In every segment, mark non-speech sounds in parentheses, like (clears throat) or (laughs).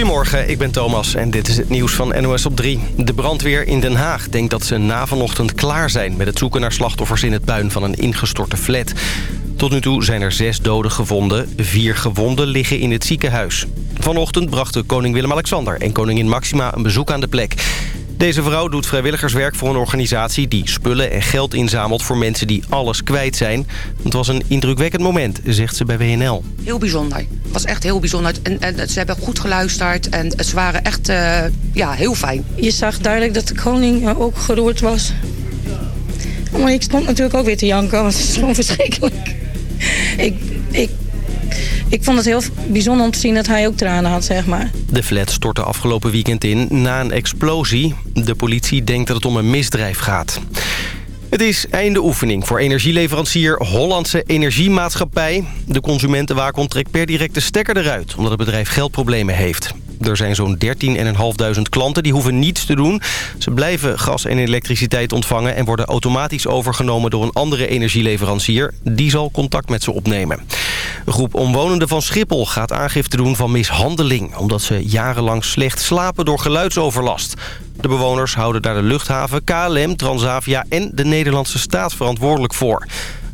Goedemorgen, ik ben Thomas en dit is het nieuws van NOS op 3. De brandweer in Den Haag denkt dat ze na vanochtend klaar zijn... met het zoeken naar slachtoffers in het puin van een ingestorte flat. Tot nu toe zijn er zes doden gevonden. Vier gewonden liggen in het ziekenhuis. Vanochtend brachten koning Willem-Alexander en koningin Maxima een bezoek aan de plek. Deze vrouw doet vrijwilligerswerk voor een organisatie... die spullen en geld inzamelt voor mensen die alles kwijt zijn. Het was een indrukwekkend moment, zegt ze bij WNL. Heel bijzonder. Het was echt heel bijzonder. En, en ze hebben goed geluisterd en ze waren echt uh, ja, heel fijn. Je zag duidelijk dat de koning ook geroerd was. Maar ik stond natuurlijk ook weer te janken, want het is gewoon verschrikkelijk. Ik, ik ik vond het heel bijzonder om te zien dat hij ook tranen had, zeg maar. De flat stortte afgelopen weekend in na een explosie. De politie denkt dat het om een misdrijf gaat. Het is einde oefening voor energieleverancier Hollandse Energiemaatschappij. De consumentenwaakhond trekt per direct de stekker eruit... omdat het bedrijf geldproblemen heeft. Er zijn zo'n 13.500 klanten die hoeven niets te doen. Ze blijven gas en elektriciteit ontvangen... en worden automatisch overgenomen door een andere energieleverancier. Die zal contact met ze opnemen. Een groep omwonenden van Schiphol gaat aangifte doen van mishandeling... omdat ze jarenlang slecht slapen door geluidsoverlast. De bewoners houden daar de luchthaven, KLM, Transavia en de Nederlandse staat verantwoordelijk voor.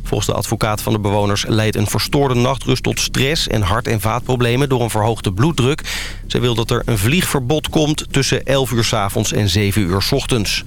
Volgens de advocaat van de bewoners leidt een verstoorde nachtrust tot stress en hart- en vaatproblemen door een verhoogde bloeddruk. Zij wil dat er een vliegverbod komt tussen 11 uur s avonds en 7 uur s ochtends.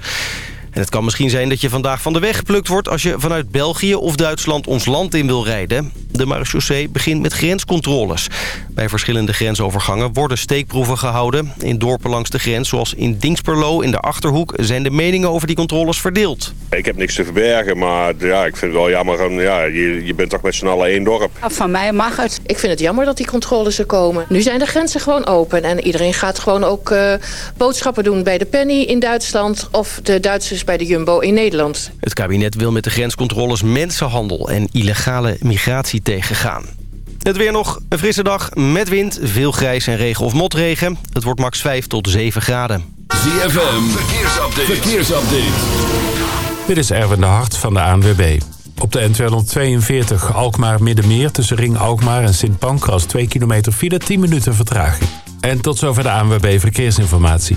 En het kan misschien zijn dat je vandaag van de weg geplukt wordt... als je vanuit België of Duitsland ons land in wil rijden. De marechaussee begint met grenscontroles. Bij verschillende grensovergangen worden steekproeven gehouden. In dorpen langs de grens, zoals in Dingsperlo in de Achterhoek... zijn de meningen over die controles verdeeld. Ik heb niks te verbergen, maar ja, ik vind het wel jammer. Ja, je, je bent toch met z'n allen één dorp. Van mij mag het. Ik vind het jammer dat die controles er komen. Nu zijn de grenzen gewoon open. En iedereen gaat gewoon ook uh, boodschappen doen bij de Penny in Duitsland... of de Duitsers bij de Jumbo in Nederland. Het kabinet wil met de grenscontroles mensenhandel en illegale migratie tegengaan. Het weer nog een frisse dag met wind, veel grijs en regen of motregen. Het wordt max 5 tot 7 graden. ZFM, verkeersupdate. verkeersupdate. Dit is Erwin de Hart van de ANWB. Op de N242 Alkmaar-Middenmeer tussen Ring Alkmaar en Sint Pancras 2 kilometer file 10 minuten vertraging. En tot zover de ANWB Verkeersinformatie.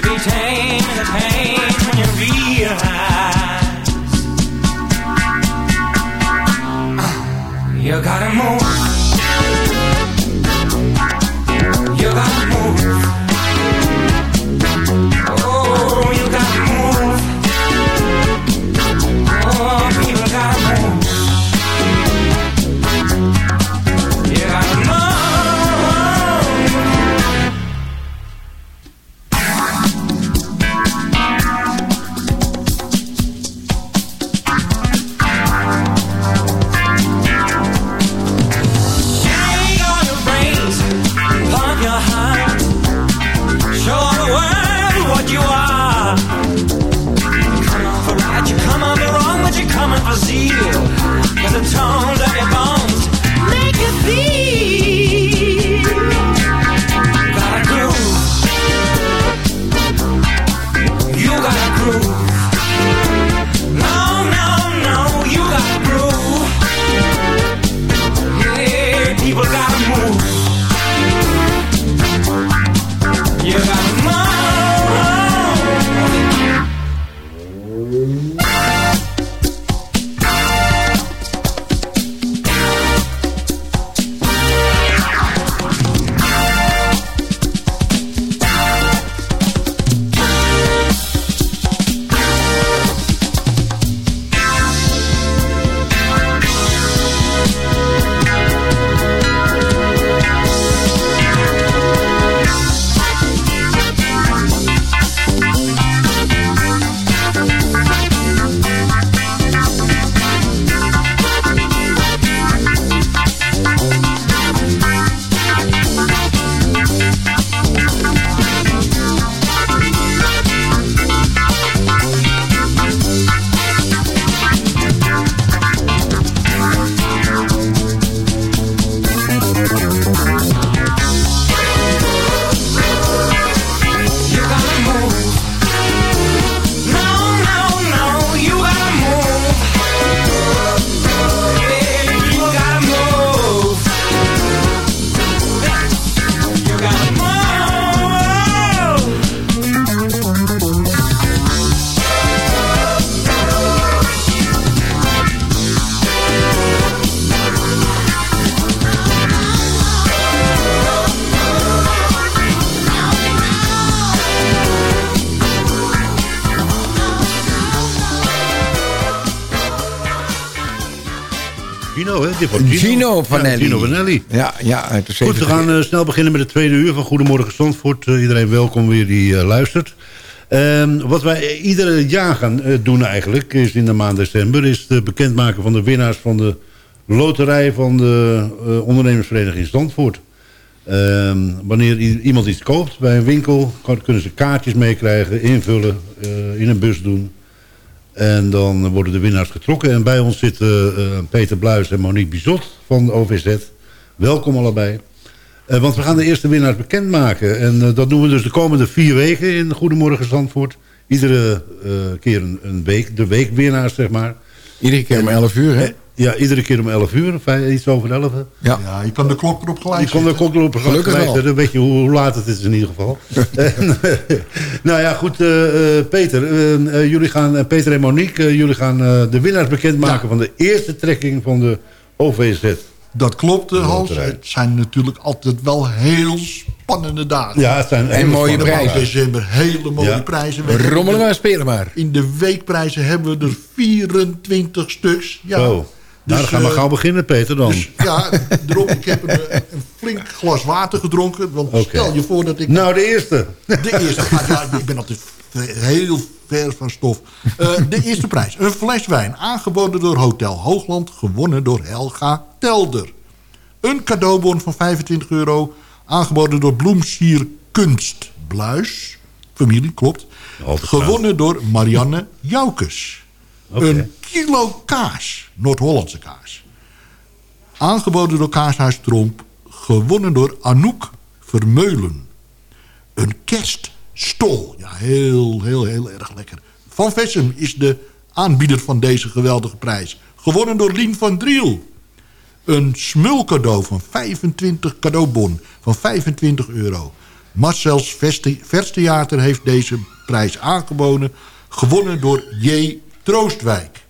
to be tame the pain when you realize uh, you gotta move. Gino, hè? Dit was Gino Vanelli. Ja, Gino Vanelli. Ja, ja uit de Goed, we gaan uh, snel beginnen met de tweede uur van Goedemorgen Zandvoort. Uh, iedereen welkom weer die uh, luistert. Um, wat wij iedere jaar gaan doen eigenlijk, is in de maand december... is het bekendmaken van de winnaars van de loterij van de ondernemersvereniging Zandvoort. Um, wanneer iemand iets koopt bij een winkel... kunnen ze kaartjes meekrijgen, invullen, in een bus doen... En dan worden de winnaars getrokken. En bij ons zitten uh, Peter Bluis en Monique Bizot van de OVZ. Welkom allebei. Uh, want we gaan de eerste winnaars bekendmaken. En uh, dat doen we dus de komende vier weken in Goedemorgen Zandvoort. Iedere keer een, een, week. De weekwinnaars, zeg maar. Iedere keer om 11 uur, hè? Ja, iedere keer om 11 uur, iets over 11. Ja. ja, je kan de klok erop gelijk Je kan de klok erop gelijk zetten, dan weet je hoe, hoe, laat het is in ieder geval. (laughs) nou ja, goed, uh, Peter, uh, jullie gaan, Peter en Monique, jullie gaan de winnaars bekendmaken ja. van de eerste trekking van de OVZ. Dat klopt, Hans. Het zijn natuurlijk altijd wel heel spannende dagen. Ja, het zijn en mooie prijzen. In december hele mooie ja. prijzen. Rommelen maar, spelen maar. In de weekprijzen hebben we er 24 stuks. Ja. Zo. Dus, nou, dan gaan we uh, gauw beginnen, Peter, dan. Dus, ja, ik heb een, een, flink glas water gedronken. Want okay. stel je voor dat ik... Nou, de eerste. De eerste. Ja, ik ben altijd heel ver van stof. Uh, de eerste prijs. Een fles wijn, aangeboden door Hotel Hoogland... gewonnen door Helga Telder. Een cadeaubon van 25 euro... aangeboden door Bloemsier Kunst Bluis. Familie, klopt. Gewonnen door Marianne Joukes. Een kilo kaas, Noord-Hollandse kaas. Aangeboden door Kaashuis Tromp, gewonnen door Anouk Vermeulen. Een kerststol, ja, heel, heel, heel erg lekker. Van Vessem is de aanbieder van deze geweldige prijs. Gewonnen door Lien van Driel. Een smulcadeau van 25 cadeaubon van 25 euro. Marcel's Verstheater heeft deze prijs aangeboden. Gewonnen door J. Troostwijk.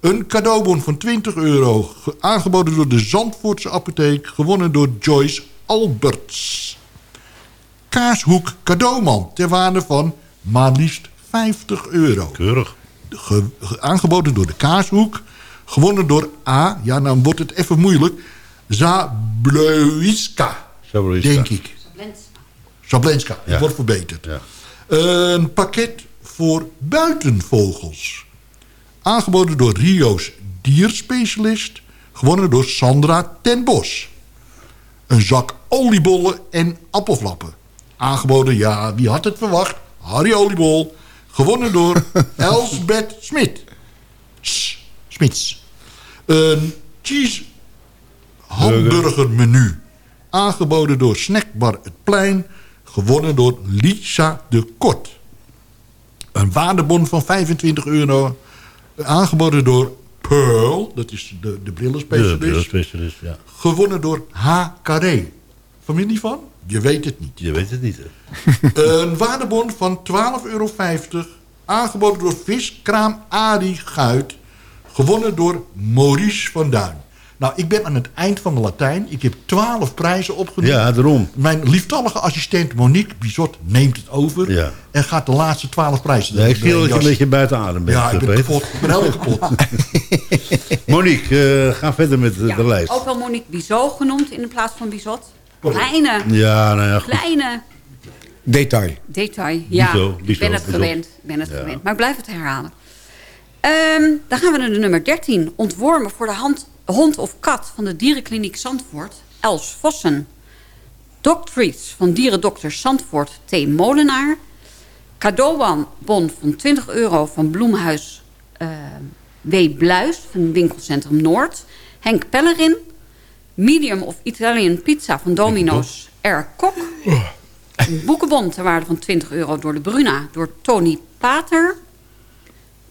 Een cadeaubon van 20 euro, aangeboden door de Zandvoortse apotheek... gewonnen door Joyce Alberts. Kaashoek cadeauman ter waarde van maar liefst 50 euro. Keurig. Ge, aangeboden door de Kaashoek, gewonnen door A... ja, dan wordt het even moeilijk... Zabluiska, denk ik. Sablenska. ja. wordt verbeterd. Ja. Een pakket voor buitenvogels. Aangeboden door Rio's dierspecialist. Gewonnen door Sandra ten Bos. Een zak oliebollen en appelflappen. Aangeboden, ja, wie had het verwacht? Harry Oliebol. Gewonnen door (laughs) Elsbeth Smit. Smits. Een cheese hamburgermenu. Aangeboden door Snackbar Het Plein. Gewonnen door Lisa de Kort. Een waardebon van 25 euro Aangeboden door Pearl, dat is de, de brillenspecialist. De brillenspecialist, ja. Gewonnen door H. Carré. Familie van? Je weet het niet. Je weet het niet, (laughs) Een waardebon van 12,50 euro. Aangeboden door Viskraam Adi Guit. Gewonnen door Maurice van Duin. Nou, ik ben aan het eind van de Latijn. Ik heb twaalf prijzen opgenomen. Ja, daarom. Mijn lieftallige assistent Monique Bizot neemt het over. Ja. En gaat de laatste twaalf prijzen... Nee, ik viel dat je een beetje buiten adem bent. Ja, ik ben kapot. Ik ben helemaal kapot. (laughs) (laughs) Monique, uh, ga verder met ja, de lijst. Ook wel Monique Bizot genoemd in de plaats van Bizot. Kleine. Ja, nou ja, goed. Kleine. Detail. Detail, ja. Bizot, Bizot, ik ben het Bizot. gewend. Ik ben het ja. gewend. Maar ik blijf het herhalen. Um, dan gaan we naar de nummer 13. Ontwormen voor de hand hond of kat van de dierenkliniek Zandvoort, Els Vossen. Doctries van dierendokter Zandvoort T. Molenaar. Cadeaubon van 20 euro van Bloemhuis uh, W. Bluis van winkelcentrum Noord. Henk Pellerin. Medium of Italian pizza van Domino's R. Kok. Een boekenbon ter waarde van 20 euro door de Bruna door Tony Pater.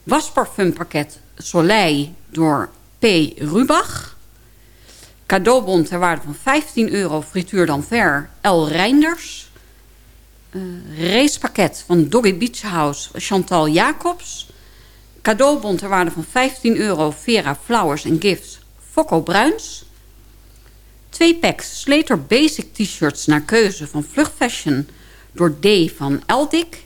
Wasparfumpakket Soleil door P. Rubach. Cadeaubon ter waarde van 15 euro frituur dan ver L. Reinders. Uh, racepakket van Doggy Beach House Chantal Jacobs. Cadeaubon ter waarde van 15 euro Vera Flowers and Gifts Fokko Bruins. Twee packs Slater Basic T-shirts naar keuze van Vlug Fashion door D. van Eldik.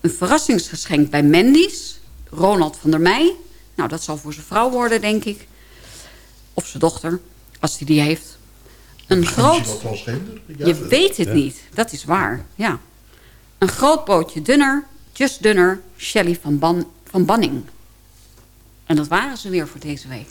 Een verrassingsgeschenk bij Mendy's. Ronald van der Meij. Nou, dat zal voor zijn vrouw worden, denk ik. of zijn dochter, als hij die heeft. Een groot... Je weet het niet, dat is waar, ja. Een groot broodje dunner, just dunner, Shelley van, Ban van Banning. En dat waren ze weer voor deze week.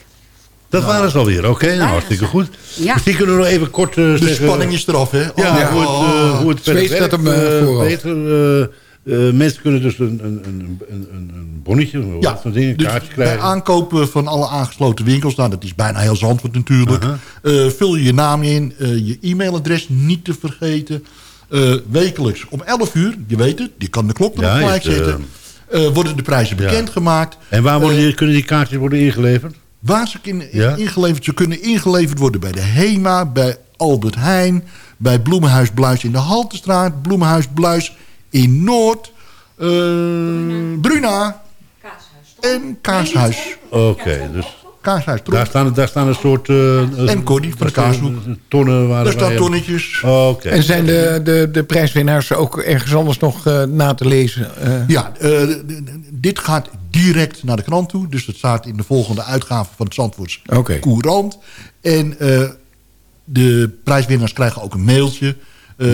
Dat waren ze alweer, oké. nou, hartstikke goed. Ja. Misschien kunnen we nog even kort uh, De zeggen... spanning is eraf, hè? Ja, Oh, hoe het, uh, hoe het Zweet verder staat werkt, hem, uh, uh, vooraf. beter. Uh, mensen kunnen dus een, een, een, een, bonnetje, een Ja, soort ding, een dus kaartje bij krijgen. aankopen van alle aangesloten winkels, nou, dat is bijna heel Zandvoort natuurlijk. Eh, vul je je naam in, eh, je e-mailadres niet te vergeten. Eh, wekelijks om 11 uur, je weet het, je kan de klok erop Ja, gelijk eh, zetten. Eh, worden de prijzen ja. bekendgemaakt. En waar worden Eh, die, kunnen die kaartjes worden ingeleverd? Waar ze kunnen ingeleverd, ze kunnen ingeleverd worden bij de HEMA, bij Albert Heijn, bij Bloemenhuis Bluis in de Haltestraat, Bloemenhuis Bluis in Noord, eh, Bruna en Kaashuis. Oké, dus Kaashuis, daar staan, daar staan een soort... Uh, En Corrie van de Kaashoek. Tonnen waar Daar staan tonnetjes. Oké. En zijn de, de, de prijswinnaars ook ergens anders nog eh, na te lezen? Eh, Ja, eh, dit gaat direct naar de krant toe. Dus dat staat in de volgende uitgave van het Zandvoorts Oké. Courant. En eh, de prijswinnaars krijgen ook een mailtje... eh,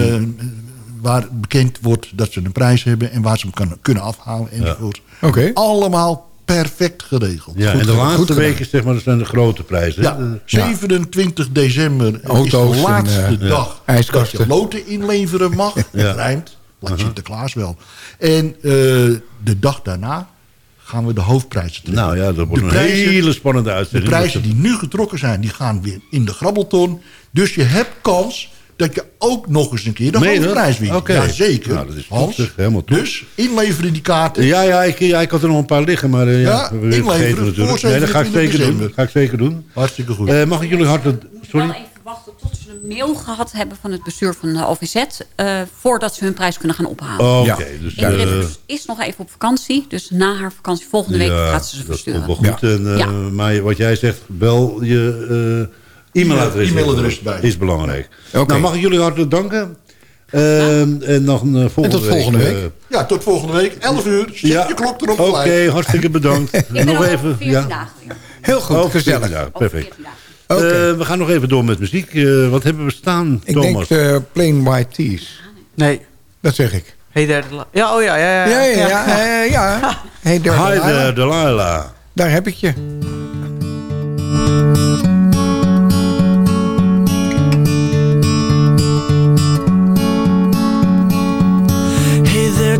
waar bekend wordt dat ze een prijs hebben... en waar ze hem kan, kunnen afhalen enzovoort. Oké. Allemaal perfect geregeld. Ja, Goed en de laatste week is zeg maar, dat zijn de grote prijzen. Ja, De- 27 december Auto's is de laatste eh, dag dat ijskasten. je loten inleveren mag. Ja. Het rijmt, laat Sinterklaas wel. En eh, de dag daarna gaan we de hoofdprijzen trekken. Nou ja, dat wordt De een prijzen- hele spannende De uitzending. prijzen die nu getrokken zijn, die gaan weer in de grabbelton. Dus je hebt kans dat je ook nog eens een keer de Meen dat? hoofdprijs wint. Oké. Jazeker. Nou, dat is Hans. Helemaal top. Dus inleveren die kaarten. Ja, ja ik, ja, ik had er nog een paar liggen, maar uh, ja, Ja, we inleveren vergeten natuurlijk. voor Nee, dat ga ik 27 zeker doen. december. Dat ga ik zeker doen. Hartstikke goed. Uh, mag ik jullie hartelijk... Sorry? Wel even wachten tot ze een mail gehad hebben van het bestuur van de OVZ... Uh, voordat ze hun prijs kunnen gaan ophalen. Oké, okay, Ja. dus... Ingrid uh, is nog even op vakantie. Dus na haar vakantie volgende week ja, gaat ze ze versturen. Wel goed. En, uh, Ja. Maar wat jij zegt, bel je uh, e-mailadres. E-mailadres bij. Is belangrijk. Oké. Nou, mag ik jullie hartelijk danken. Uh, en nog een volgende En tot volgende week. week. Ja, tot volgende week. 11 uur. Zet Ja. je klok erop Oké, hartstikke bedankt. (laughs) Ik nog even. over 14 Ja. dagen weer. Heel goed, Over gezellig. 14 dagen, Over perfect. 14 dagen. Oké. Uh, we gaan nog even door met muziek. Uh, wat hebben we staan, ik Thomas? denk de Plain White Tees. Nee. Dat zeg ik. Hey there, Delilah. Ja, oh ja, ja, ja. Ja, ja, ja. ja, ja. (laughs) Hey there, Hi Delilah. there, Delilah. Daar heb ik je.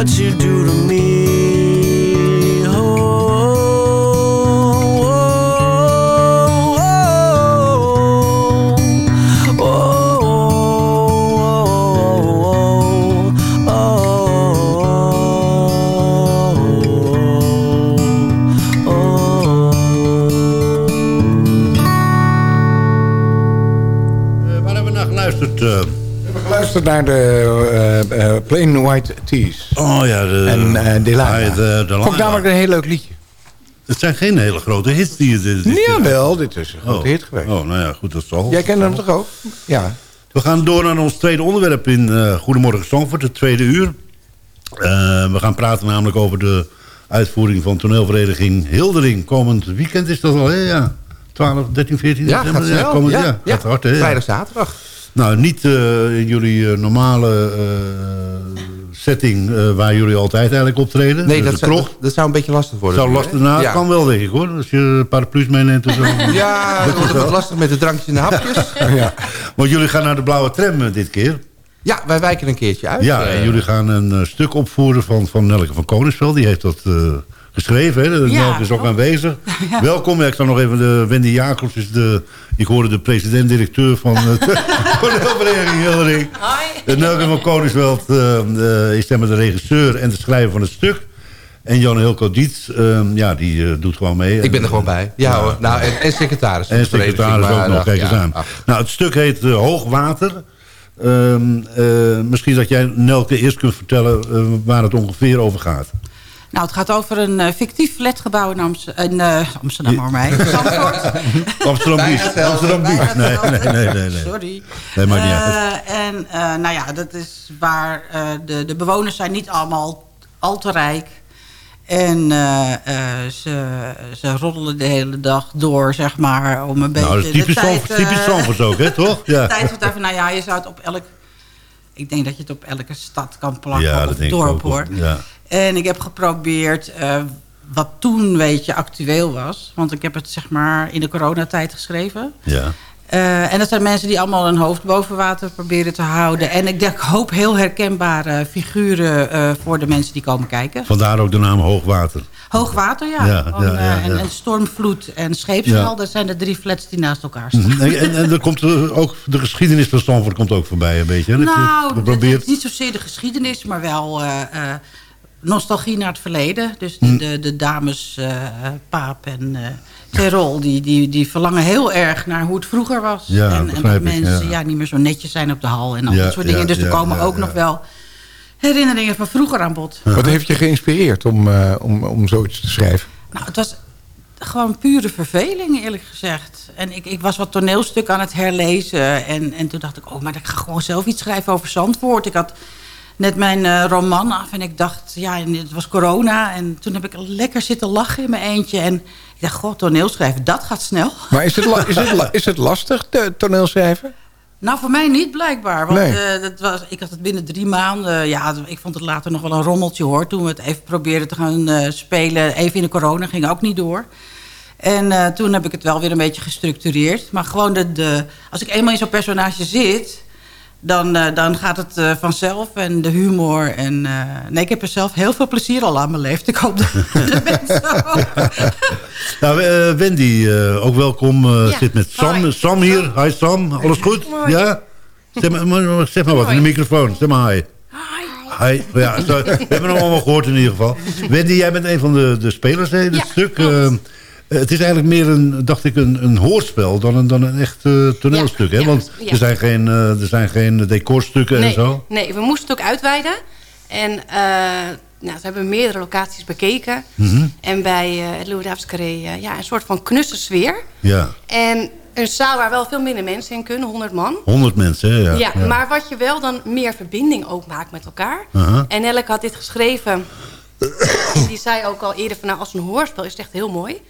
What you do Naar de eh, eh, Plain White Tees. Oh ja, de... En eh. Ah, de- de- Vond ik namelijk een heel leuk liedje. Het zijn geen hele grote hits die je... dit- dit- Jawel, dit is een grote Oh. hit geweest. Oh, nou ja, goed, dat zal. Jij kent hem toch ook? Ja. We gaan door naar ons tweede onderwerp in eh, Goedemorgen Stamford, het tweede uur. Eh, we gaan praten namelijk over de uitvoering van toneelvereniging Hildering. Komend weekend is dat al, hè? Ja. 12, 13, 14 Ja, december? gaat snel. komend, Ja, ja, ja. gaat hard, hè? ja. Vrijdag, zaterdag. Nou, niet eh, in jullie eh, normale eh, setting eh, waar jullie altijd eigenlijk optreden. Nee, Dus dat zou, dat, dat zou een beetje lastig worden. Zou lastig, nou, ja. kan wel denk ik hoor. Als je paraplu's meeneemt of zo. (laughs) Ja, dat wordt wat lastig met de drankjes en de hapjes. (laughs) ja. Want jullie gaan naar de blauwe tram eh, dit keer. Ja, wij wijken een keertje uit. Ja, Eh, en jullie gaan een eh, stuk opvoeren van, van Nelke van Koningsveld. Die heeft dat eh, geschreven. Hè? De Ja, Nelke is ook aanwezig. (laughs) Ja. Welkom. Ik zal nog even de Wendy Jacobs. Is de, ik hoorde de president-directeur van eh, (laughs) (laughs) de toneelvereniging Hildering. De Nelke van Koningsveld eh, is maar de regisseur en de schrijver van het stuk. En Jan Hilco Dietz, eh, ja, die eh, doet gewoon mee. Ik ben er gewoon bij. Ja, hoor. Nou, en, en secretaris. En secretaris ook nog, kijk eens ja, aan. ach. Nou, het stuk heet Hoogwater. Ehm, eh, misschien dat jij, Nelke, eerst kunt vertellen waar het ongeveer over gaat. Nou, het gaat over een eh, fictief flatgebouw in, Amst in eh, Amsterdam, hoor mij. (laughs) Amsterdam Beach. Amsterdam Beach. Nee, nee, nee. Sorry. Nee, maar niet uit. Eh, en eh, nou ja, dat is waar eh, de, de bewoners zijn niet allemaal al te rijk. En eh, eh, ze, ze roddelen de hele dag door, zeg maar, om een beetje... Nou, dat is typisch de tijd, Zandvoort- typisch ook, hè, toch? (laughs) Ja. De tijd wordt even, nou ja, je zou het op elk... Ik denk dat je het op elke stad kan plakken, Ja, dat of denk ik dorp, ook. hoor. Ja. En ik heb geprobeerd eh, wat toen, weet je, actueel was. Want ik heb het, zeg maar, in de coronatijd geschreven. Ja. Eh, en dat zijn mensen die allemaal hun hoofd boven water proberen te houden. En ik denk, hoop heel herkenbare figuren eh, voor de mensen die komen kijken. Vandaar ook de naam Hoogwater. Hoogwater, ja. Ja, Van, ja, ja, En, stormvloed en scheepsval, Ja. dat zijn de drie flats die naast elkaar staan. Mhm. En, en, en er komt ook, de geschiedenis van Zandvoort komt ook voorbij een beetje. Hè? Nou, dat is niet zozeer de geschiedenis, maar wel nostalgie naar het verleden. Dus de, Hm. de, de dames eh, Paap en eh Terol, die, die, die verlangen heel erg naar hoe het vroeger was. Ja, en, en dat ik, mensen ja. ja. niet meer zo netjes zijn op de hal en al Ja, dat soort ja, dingen. Dus er ja, komen ja, ook ja. nog wel herinneringen van vroeger aan bod. Wat heeft je geïnspireerd om, eh, om, om zoiets te schrijven? Nou, het was gewoon pure verveling, eerlijk gezegd. En ik, ik was wat toneelstuk aan het herlezen. En, en toen dacht ik, oh, maar ik ga gewoon zelf iets schrijven over Zandvoort. Ik had net mijn eh, roman af en ik dacht, ja, en het was corona. En toen heb ik lekker zitten lachen in mijn eentje. En ik dacht, god, toneelschrijven, dat gaat snel. Maar is het, is het, is het lastig, toneelschrijven? Nou, voor mij niet blijkbaar. Want Nee. eh, dat was, ik had het binnen drie maanden. Ja, ik vond het later nog wel een rommeltje hoor. Toen we het even probeerden te gaan eh, spelen. Even in de corona ging ook niet door. En toen heb ik het wel weer een beetje gestructureerd. Maar gewoon de, de, als ik eenmaal in zo'n personage zit... dan, uh, dan gaat het uh, vanzelf. En de humor. En, uh, nee, ik heb er zelf heel veel plezier al aan beleefd. Ik hoop dat (laughs) de mensen ook. (laughs) nou, Wendy, ook welkom. Ja. Zit met Sam. Hi. Sam hier. Hi Sam, alles goed? Ja? Zeg maar, zeg maar wat in de microfoon. Zeg maar hi. Hi. Hi. Ja, zo, we hebben hem allemaal gehoord in ieder geval. Wendy, jij bent een van de, de spelers in dit stuk. Eh, het is eigenlijk meer een, dacht ik, een, een hoorspel dan een, dan een echt uh, toneelstuk. Ja, hè? Want ja, er, zijn geen, uh, er zijn geen decorstukken nee, en zo. Nee, we moesten het ook uitweiden. En nou, we hebben meerdere locaties bekeken. Mm -hmm. En bij het Louis Davids Carré ja, een soort van knusse sfeer. Ja. En een zaal waar wel veel minder mensen in kunnen, 100 man. 100 mensen, ja. Ja, maar wat je wel dan meer verbinding ook maakt met elkaar. Uh -huh. En Elke had dit geschreven. (coughs) Die zei ook al eerder van nou, als een hoorspel is het echt heel mooi.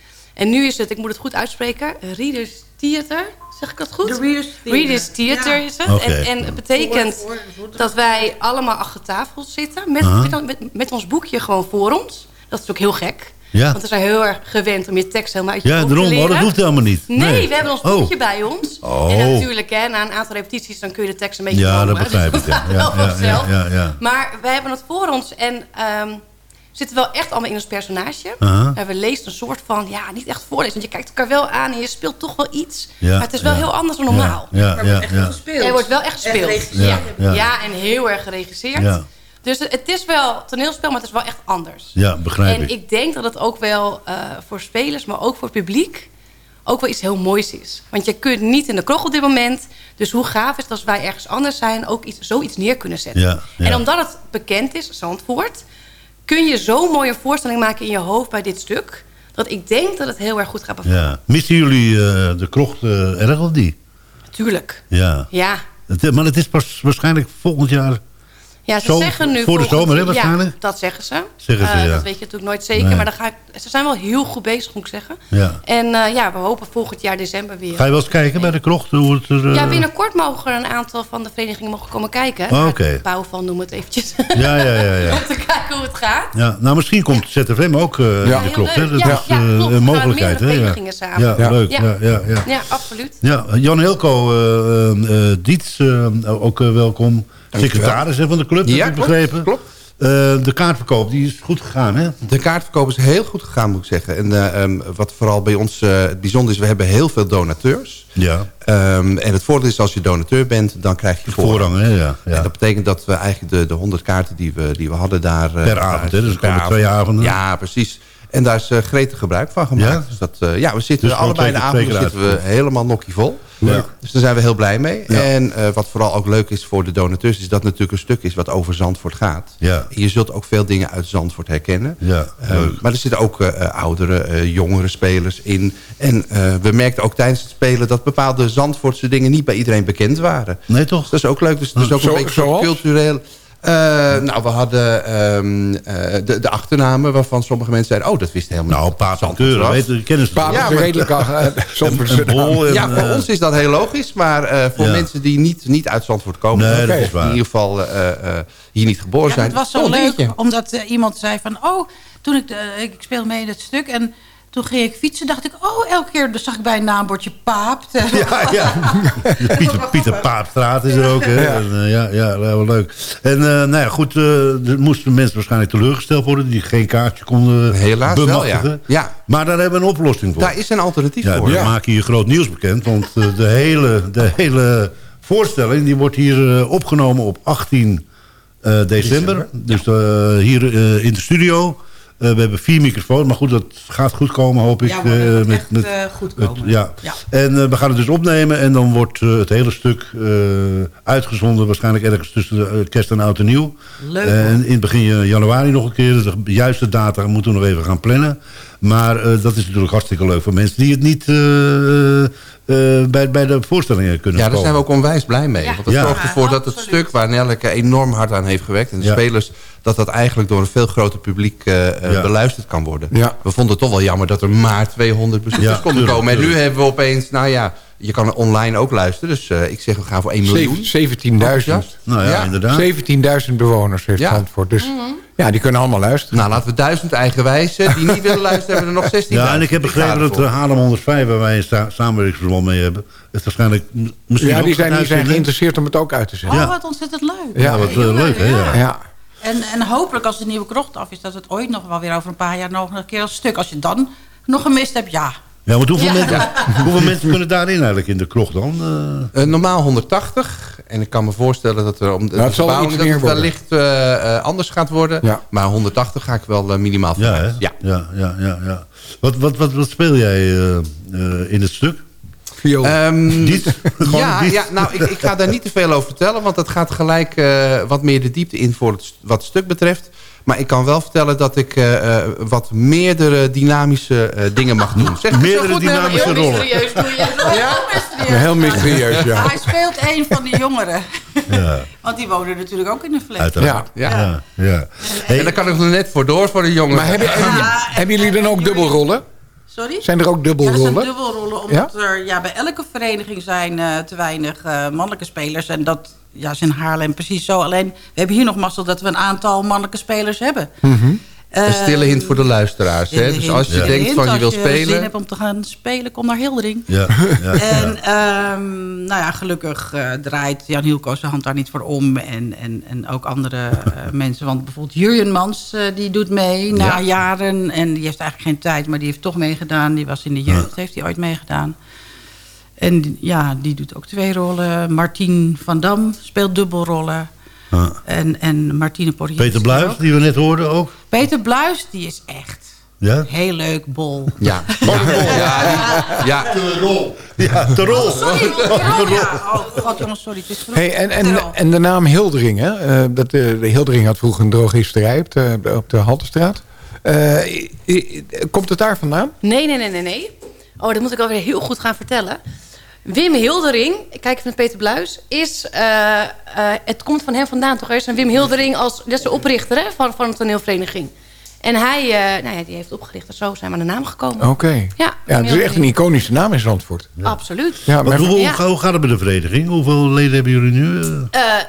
En nu is het, ik moet het goed uitspreken, Readers Theater. Zeg ik dat goed? De Readers Theater, Readers Theater ja. is het. Okay. En, en het betekent Voor- voor- voor- dat wij allemaal achter tafel zitten. Met, met, met, met ons boekje gewoon voor ons. Dat is ook heel gek. Ja. Want we zijn heel erg gewend om je tekst helemaal uit je Ja, hoofd te daarom, leren. dat hoeft helemaal niet. Nee, Nee. we hebben ons Oh. boekje bij ons. Oh. En natuurlijk, hè, na een aantal repetities... dan kun je de tekst een beetje Ja, dat komen. begrijp Dus ik. Ja, ja, wel ja, ja, vanzelf. ja, ja. Maar wij hebben het voor ons en ehm, zitten wel echt allemaal in ons personage. En we lezen een soort van, ja, niet echt voorlezen. Want je kijkt elkaar wel aan en je speelt toch wel iets. Ja, maar het is wel ja. heel anders dan normaal. Ja, ja, ja, ja. Er wordt wel echt gespeeld. Echt ja. Ja, Ja. ja. en heel erg geregisseerd. Ja. Dus het is wel toneelspel, maar het is wel echt anders. Ja, begrijp en ik. ik denk dat het ook wel eh, voor spelers, maar ook voor het publiek... ook wel iets heel moois is. Want je kunt niet in de kroeg op dit moment. Dus hoe gaaf is het als wij ergens anders zijn... ook iets, zoiets neer kunnen zetten. Ja, ja. En omdat het bekend is, Zandvoort... kun je zo'n mooie voorstelling maken in je hoofd bij dit stuk... dat ik denk dat het heel erg goed gaat bevallen. Ja. Missen jullie eh, de krocht eh, erg of niet? Tuurlijk. Ja. Ja. Het, maar het is pas waarschijnlijk volgend jaar... Ja, ze Zo, zeggen nu... voor de zomer, hè, waarschijnlijk? Ja, dat zeggen ze. Zeggen ze, Eh, ja. Dat weet je natuurlijk nooit zeker. Nee. Maar dan ga ik, ze zijn wel heel goed bezig, moet ik zeggen. Ja. En eh, ja, we hopen volgend jaar december weer. Ga je wel eens kijken bij de krocht? Hoe het er, eh, Ja, binnenkort mogen er een aantal van de verenigingen mogen komen kijken. Oh, oké. Bouw van, noem het eventjes. Ja, ja, ja, ja. (laughs) Om te kijken hoe het gaat. Ja, nou misschien komt ZFM ook eh, in de krocht. Hè? Dat Ja, is ja, eh, een mogelijkheid. Hè? Ja. verenigingen samen. Ja, Ja. leuk. Ja. Ja. Ja, ja, Ja, absoluut. Ja, Jan Hilco, eh, eh, eh, Dietz, eh, ook welkom. Secretaris van de club, Ja, heb ik begrepen. klopt. Eh, de kaartverkoop, die is goed gegaan, hè? De kaartverkoop is heel goed gegaan, moet ik zeggen. En eh, ehm, wat vooral bij ons eh, bijzonder is, we hebben heel veel donateurs. Ja. Ehm, en het voordeel is, als je donateur bent, dan krijg je voorrang. Voorrang, hè? Ja, ja. En dat betekent dat we eigenlijk de, de 100 kaarten die we, die we hadden daar... Per avond, hè? Dus er per komen twee avond. avonden. Ja, precies. En daar is eh, gretig gebruik van gemaakt. Ja? Dus dat, eh, ja, we zitten Dus allebei de keer- twee avonden keer zitten we helemaal nokkie vol. Leuk. Dus daar zijn we heel blij mee. Ja. En eh, wat vooral ook leuk is voor de donateurs... is dat natuurlijk een stuk is wat over Zandvoort gaat. Ja. En je zult ook veel dingen uit Zandvoort herkennen. Ja, Ehm, leuk. maar er zitten ook oudere, eh, jongere spelers in. En eh, we merkten ook tijdens het spelen... dat bepaalde Zandvoortse dingen niet bij iedereen bekend waren. Nee, toch? Dus dat is ook leuk. Dus het is ook Zo- een beetje zoals? cultureel... Eh, nou, we hadden ehm, eh, de, de achternamen waarvan sommige mensen zeiden... oh, dat wist helemaal Nou, niet. Paap en Zandvoort Keuren, weet je, kennis. Paap Ja, redelijk uh, (laughs) en, Ja, voor eh, ons is dat heel logisch. Maar eh, voor Ja. mensen die niet, niet uit Zandvoort komen... Nee, dat of is waar. in ieder geval eh, eh, hier niet geboren Ja, zijn... het was zo leuk, omdat eh, iemand zei van... oh, toen ik, de, ik speel mee in het stuk en toen ging ik fietsen... dacht ik, oh, elke keer zag ik bij een naambordje paap. Ja, (laughs) ja. Pieter, Pieter Paapstraat is er ook. Hè? Ja, en, eh, ja, ja wel leuk. En eh, nou ja, goed, eh, er moesten mensen waarschijnlijk teleurgesteld worden... die geen kaartje konden Helaas wel, ja. Ja. Maar daar hebben we een oplossing voor. Daar is een alternatief ja, voor. we maken hier groot nieuws bekend. Want de, hele, de hele voorstelling die wordt hier opgenomen op 18 eh, december. Dus hier eh, in de studio. Eh, we hebben vier microfoons. Maar goed, dat gaat goed komen, hoop ik. Ja, maar dat eh, gaat echt, eh, goed het- komen. ja. Ja. En eh, we gaan het dus opnemen. En dan wordt eh, het hele stuk eh, uitgezonden. Waarschijnlijk ergens tussen de, eh, kerst en oud en nieuw. Leuk, Eh, en in het begin januari nog een keer. De juiste data moeten we nog even gaan plannen. Maar eh, dat is natuurlijk hartstikke leuk voor mensen die het niet eh, bij, bij de voorstellingen kunnen Ja, daar komen. zijn we ook onwijs blij mee. Ja. Want dat Ja. zorgt ervoor dat het absoluut. stuk waar Nelleke enorm hard aan heeft gewerkt... en de Ja. spelers, dat dat eigenlijk door een veel groter publiek eh, eh, Ja. beluisterd kan worden. Ja. We vonden het toch wel jammer dat er maar 200 bezoekers Ja, konden tuurlijk, komen. En nu hebben we opeens, nou ja, je kan online ook luisteren. Dus eh, ik zeg, we gaan voor 1 miljoen. 17.000. Nou ja, Ja. inderdaad. 17.000 bewoners heeft Ja. Zandvoort. Dus Mhm. Ja, die kunnen allemaal luisteren. Nou, laten we duizend eigenwijzen. Die niet willen luisteren, hebben er nog 16. Ja, en ik heb begrepen dat de Haarlem 105, waar wij een sa samenwerkingsverband mee hebben... het waarschijnlijk misschien Ja, ook die zijn, die geïnteresseerd om het ook uit te zetten. Oh, wat ontzettend leuk. Ja, wat eh, leuk, hè? Ja. Ja. En, en hopelijk als de nieuwe krocht af is... dat het ooit nog wel weer over een paar jaar nog een keer als stuk... als je dan nog gemist hebt, ja. Ja, want hoeveel, Ja. Mensen, (laughs) hoeveel mensen kunnen daarin eigenlijk in de krocht dan? Eh, Eh, normaal 180. En ik kan me voorstellen dat er om de, Nou, verbouwing dat het wellicht eh, eh, anders gaat worden. Ja. Maar 180 ga ik wel minimaal vanuit. hè? ja, ja, ja, ja, ja. Wat, wat, wat, wat speel jij in het stuk? Viool. Ehm, (laughs) (laughs) ja, ja, nou, ik, ik ga daar niet te veel over vertellen. Want dat gaat gelijk eh, wat meer de diepte in voor het, wat het stuk betreft. Maar ik kan wel vertellen dat ik eh, eh, wat meerdere dynamische eh, dingen mag doen. Zeg, Meerdere goed, dynamische Heel rollen. Mysterieus doe je. Ja? mysterieus. Heel mysterieus, ja. Hij speelt een van die jongeren. Ja, Want die wonen natuurlijk ook in de flat. uiteraard. Ja. Ja, ja. En daar kan ik nog net voor door voor de jongen. Maar hebben, hebben, hebben jullie dan ook dubbelrollen? Sorry? Zijn er ook Ja, dat dubbelrollen? zijn dubbelrollen, omdat er ja, bij elke vereniging zijn eh, te weinig eh, mannelijke spelers. En dat ja, is in Haarlem precies zo. Alleen, we hebben hier nog mazzel dat we een aantal mannelijke spelers hebben. Een stille hint voor de luisteraars. Hè? Dus als je denkt van je wil Als je zin spelen... hebt om te gaan spelen, kom naar Hildering. Ja, (laughs) ja, En ehm, nou ja, gelukkig eh, draait Jan Hielko zijn hand daar niet voor om. En, en, en ook andere eh, mensen. Want bijvoorbeeld Jurjen Mans, eh, die doet mee na Ja. jaren. En die heeft eigenlijk geen tijd, maar die heeft toch meegedaan. Die was in de jeugd, heeft hij ooit meegedaan. En ja, die doet ook twee rollen. Martien van Dam speelt dubbelrollen. Ja. En, en Martine Porrier. Peter Bluis, die we net hoorden ook. Peter Bluis, die is echt Ja? heel leuk, bol. Ja. Ja, die- ja. De rol. Ja, de rol. Sorry, oh, ja. oh god jongens, sorry. Het is vroeg. Hey, en, en, en de naam Hildering, hè? Eh, dat, eh, de Hildering had vroeger een drogisterij op de, op de Haltestraat. Eh, komt het daar vandaan? Nee, nee, nee, nee, nee. Oh, dat moet ik alweer heel goed gaan vertellen. Wim Hildering, ik kijk even naar Peter Bluis, is, eh, eh, het komt van hem vandaan toch eerst. En Wim Hildering, als, dat is de oprichter hè, van, van een toneelvereniging. En hij, eh, nou ja, die heeft opgericht en zo zijn we aan de naam gekomen. Oké. Ja, Ja, het is echt een iconische naam in Zandvoort. Absoluut. Ja, Maar hoe, Ja. hoe gaat het met de vereniging? Hoeveel leden hebben jullie nu?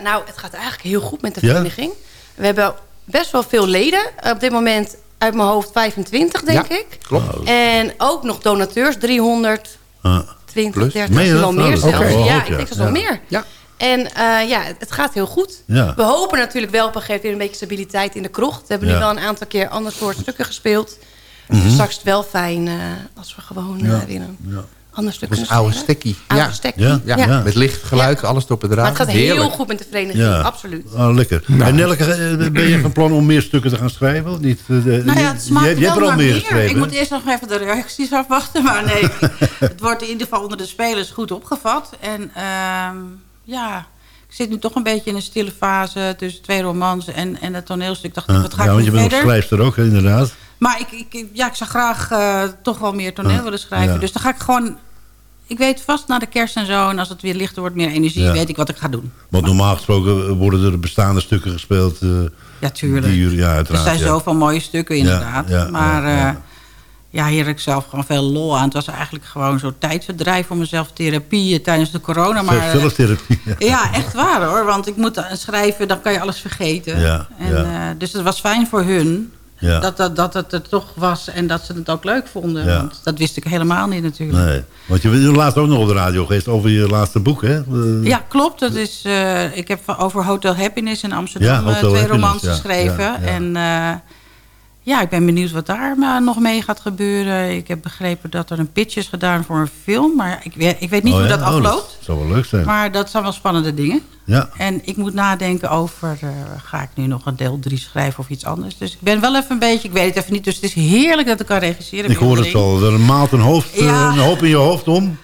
nou, het gaat eigenlijk heel goed met de Ja? vereniging. We hebben best wel veel leden. Op dit moment uit mijn hoofd 25, denk Ja, ik. klopt. En ook nog donateurs, 300. Ah. 20, Plus. 30, Meen je misschien wel meer Oh, zelfs. Ja, ik denk dat is wel meer. Ja. En eh, ja, het gaat heel goed. Ja. We hopen natuurlijk wel op een gegeven moment een beetje stabiliteit in de krocht. We hebben Ja. nu wel een aantal keer ander soort stukken gespeeld. Dus straks is het wel fijn eh, als we gewoon eh, Mhm. Ja. Weer een Ja. ander stuk Dat is oude stekkie. Oude Ja. stekkie. Ja? Ja, Ja. met licht, geluid, alles erop en Maar eraan. het gaat heel goed met de vereniging, Ja. absoluut. Ah, lekker. En Nelke, eh, ben je van plan om meer stukken te gaan schrijven? of Niet, Eh, de- Nou ja, je- het smaakt je, je hebt er wel al naar meer geschreven. Ik moet eerst nog even de reacties afwachten. Maar nee, (laughs) het wordt in ieder geval onder de spelers goed opgevat. En ehm, ja, ik zit nu toch een beetje in een stille fase tussen twee romans en, en het toneelstuk. Dacht ik, Ah, wat ga ja, ik want nu je bent ook verder? schrijfster ook, inderdaad. Maar ik, ik, ja, ik zou graag eh, toch wel meer toneel willen schrijven. ja. Dus dan ga ik gewoon... Ik weet vast na de kerst en zo, en als het weer lichter wordt, meer energie, Ja. weet ik wat ik ga doen. Want normaal gesproken worden er bestaande stukken gespeeld. eh, Ja, tuurlijk. Die jullie, ja, Er zijn ja. zoveel mooie stukken inderdaad. ja, maar ja, ja, ja. ja, hier heb ik zelf gewoon veel lol aan. Het was eigenlijk gewoon zo'n tijdverdrijf voor mezelf. Therapie eh, tijdens de corona. Maar, eh, Zelftherapie. ja, echt waar hoor. Want ik moet schrijven, dan kan je alles vergeten. Ja, en, ja. eh, dus het was fijn voor hun Ja. dat, dat, dat het er toch was. En dat ze het ook leuk vonden. Ja. Want dat wist ik helemaal niet natuurlijk. Nee. Want je bent laatst ook nog op de radio geweest over je laatste boek, hè? Eh, Ja, klopt. Dat is, eh, ik heb over Hotel Happiness in Amsterdam eh, twee romans geschreven. En ja, ik ben benieuwd wat daar maar nog mee gaat gebeuren. Ik heb begrepen dat er een pitch is gedaan voor een film. Maar ik weet, ik weet niet Oh, hoe ja? dat Oh, afloopt. zou wel leuk zijn. Maar dat zijn wel spannende dingen. Ja. En ik moet nadenken over, eh, ga ik nu nog een deel 3 schrijven of iets anders. Dus ik ben wel even een beetje, ik weet het even niet. Dus het is heerlijk dat ik kan regisseren. Ik hoor het al. Er maalt een, hoofd, eh, Ja. een hoop in je hoofd om.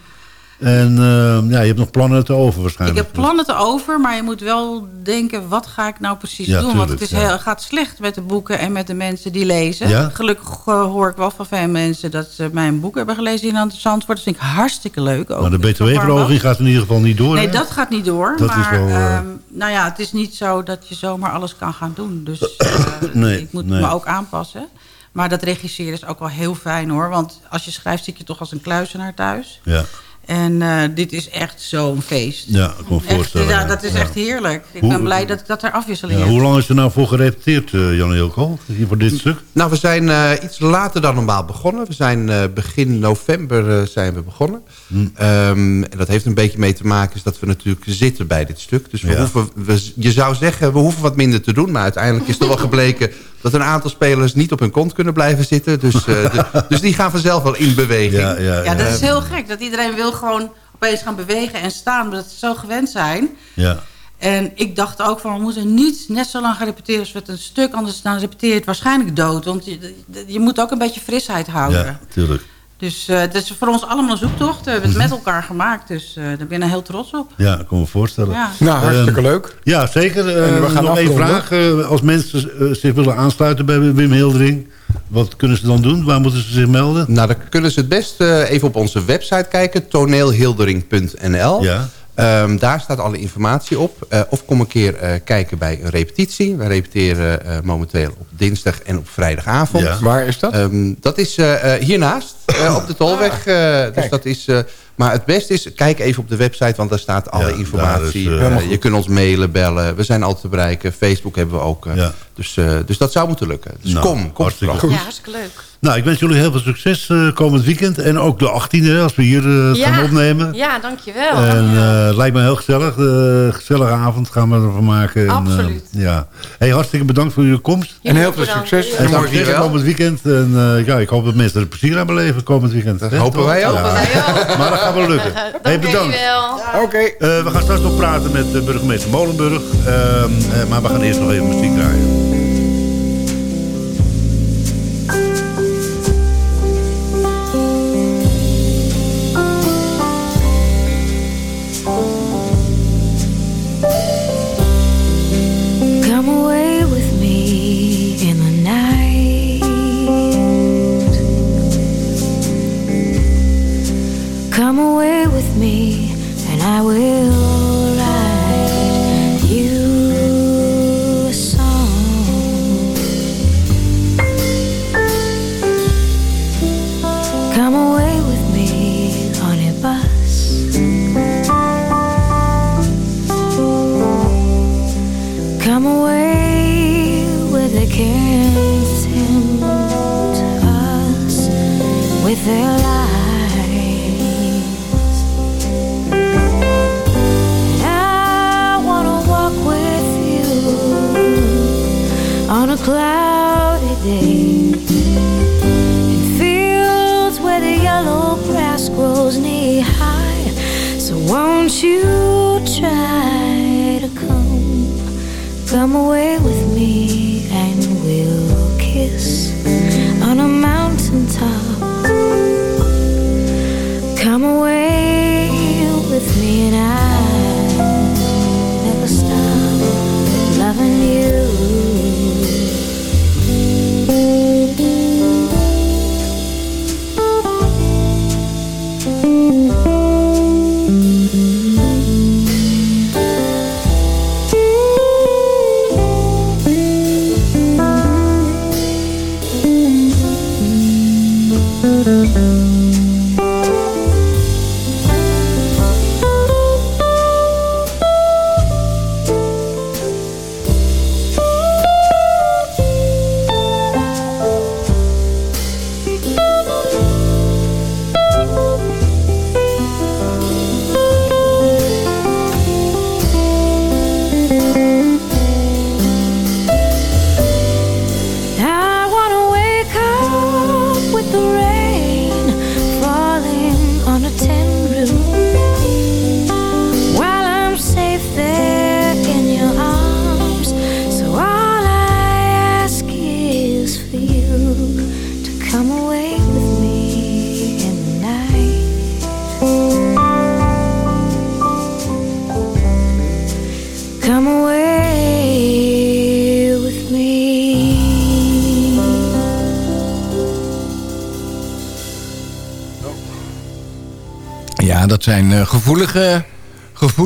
En eh, ja, je hebt nog plannen te over Ik waarschijnlijk. heb plannen te over, maar je moet wel denken... wat ga ik nou precies Ja, doen? Want het is ja. heel, gaat slecht met de boeken en met de mensen die lezen. Ja? Gelukkig eh, hoor ik wel van veel mensen... dat ze mijn boek hebben gelezen in Zandvoort. Dat vind ik hartstikke leuk. Ook. Maar de is btw-verhoging gaat in ieder geval niet door. Nee, hè? dat gaat niet door. Dat is maar wel, eh, ehm, nou ja, het is niet zo dat je zomaar alles kan gaan doen. Dus eh, (clears throat) Nee, ik moet nee. me ook aanpassen. Maar dat regisseren is ook wel heel fijn hoor. Want als je schrijft zit je toch als een kluizenaar thuis. Ja. En uh, dit is echt zo'n feest. Ja, ik kan me voorstellen. ja, dat is ja. echt heerlijk. Ik hoe, ben blij dat ik dat er afwisseling ja, heb. Hoe lang is er nou voor gerepeteerd, uh, Jan Hilko, hier voor dit stuk? Nou, we zijn uh, iets later dan normaal begonnen. We zijn begin november zijn we begonnen. Hm. Um, en dat heeft een beetje mee te maken is dat we natuurlijk zitten bij dit stuk. Dus we ja. hoeven, we, je zou zeggen, we hoeven wat minder te doen. Maar uiteindelijk is er wel (laughs) gebleken dat een aantal spelers niet op hun kont kunnen blijven zitten. Dus, uh, (laughs) de, dus die gaan vanzelf wel in beweging. Ja, ja, ja. ja, dat is heel gek. Dat iedereen wil gewoon opeens gaan bewegen en staan. Omdat ze zo gewend zijn. Ja. En ik dacht ook van, we moeten niet net zo lang gaan repeteren als we het een stuk. Anders dan repeteer je het waarschijnlijk dood. Want je, je moet ook een beetje frisheid houden. Ja, tuurlijk. Dus uh, het is voor ons allemaal een zoektocht. We hebben het met elkaar gemaakt. Dus uh, daar ben ik heel trots op. Ja, dat kan me voorstellen. Ja. Nou, hartstikke uh, leuk. Ja, zeker. En we gaan nog één vraag. als mensen zich willen aansluiten bij Wim Hildering... wat kunnen ze dan doen? Waar moeten ze zich melden? Nou, dan kunnen ze het best even op onze website kijken. toneelhildering.nl Ja. Um, daar staat alle informatie op. Uh, of kom een keer uh, kijken bij een repetitie. We repeteren uh, momenteel op dinsdag en op vrijdagavond. Ja. Waar is dat? Um, dat is hiernaast, op de Tolweg. dus dat is, maar het beste is, kijk even op de website, want daar staat alle Ja, informatie. is, je kunt ons mailen, bellen. We zijn altijd te bereiken. Facebook hebben we ook. Ja. Dus, dus dat zou moeten lukken. Dus Nou, kom, kom hartstikke vooral. Ja, hartstikke leuk. Nou, ik wens jullie heel veel succes uh, komend weekend. En ook de 18e, als we hier uh, ja. gaan opnemen. Ja, dankjewel. En uh, lijkt me heel gezellig. Uh, gezellige avond gaan we ervan maken. En, Absoluut. ja. Hey, hartstikke bedankt voor jullie komst. En heel veel succes. En succes komend weekend. En ja, ik hoop dat mensen er plezier aan beleven komend weekend. Dat hopen wij ook. Ja. maar dat gaat wel lukken. (laughs) hey, bedankt. Ja. Oké. Okay. we gaan straks nog praten met burgemeester Molenburg. maar we gaan eerst nog even muziek draaien.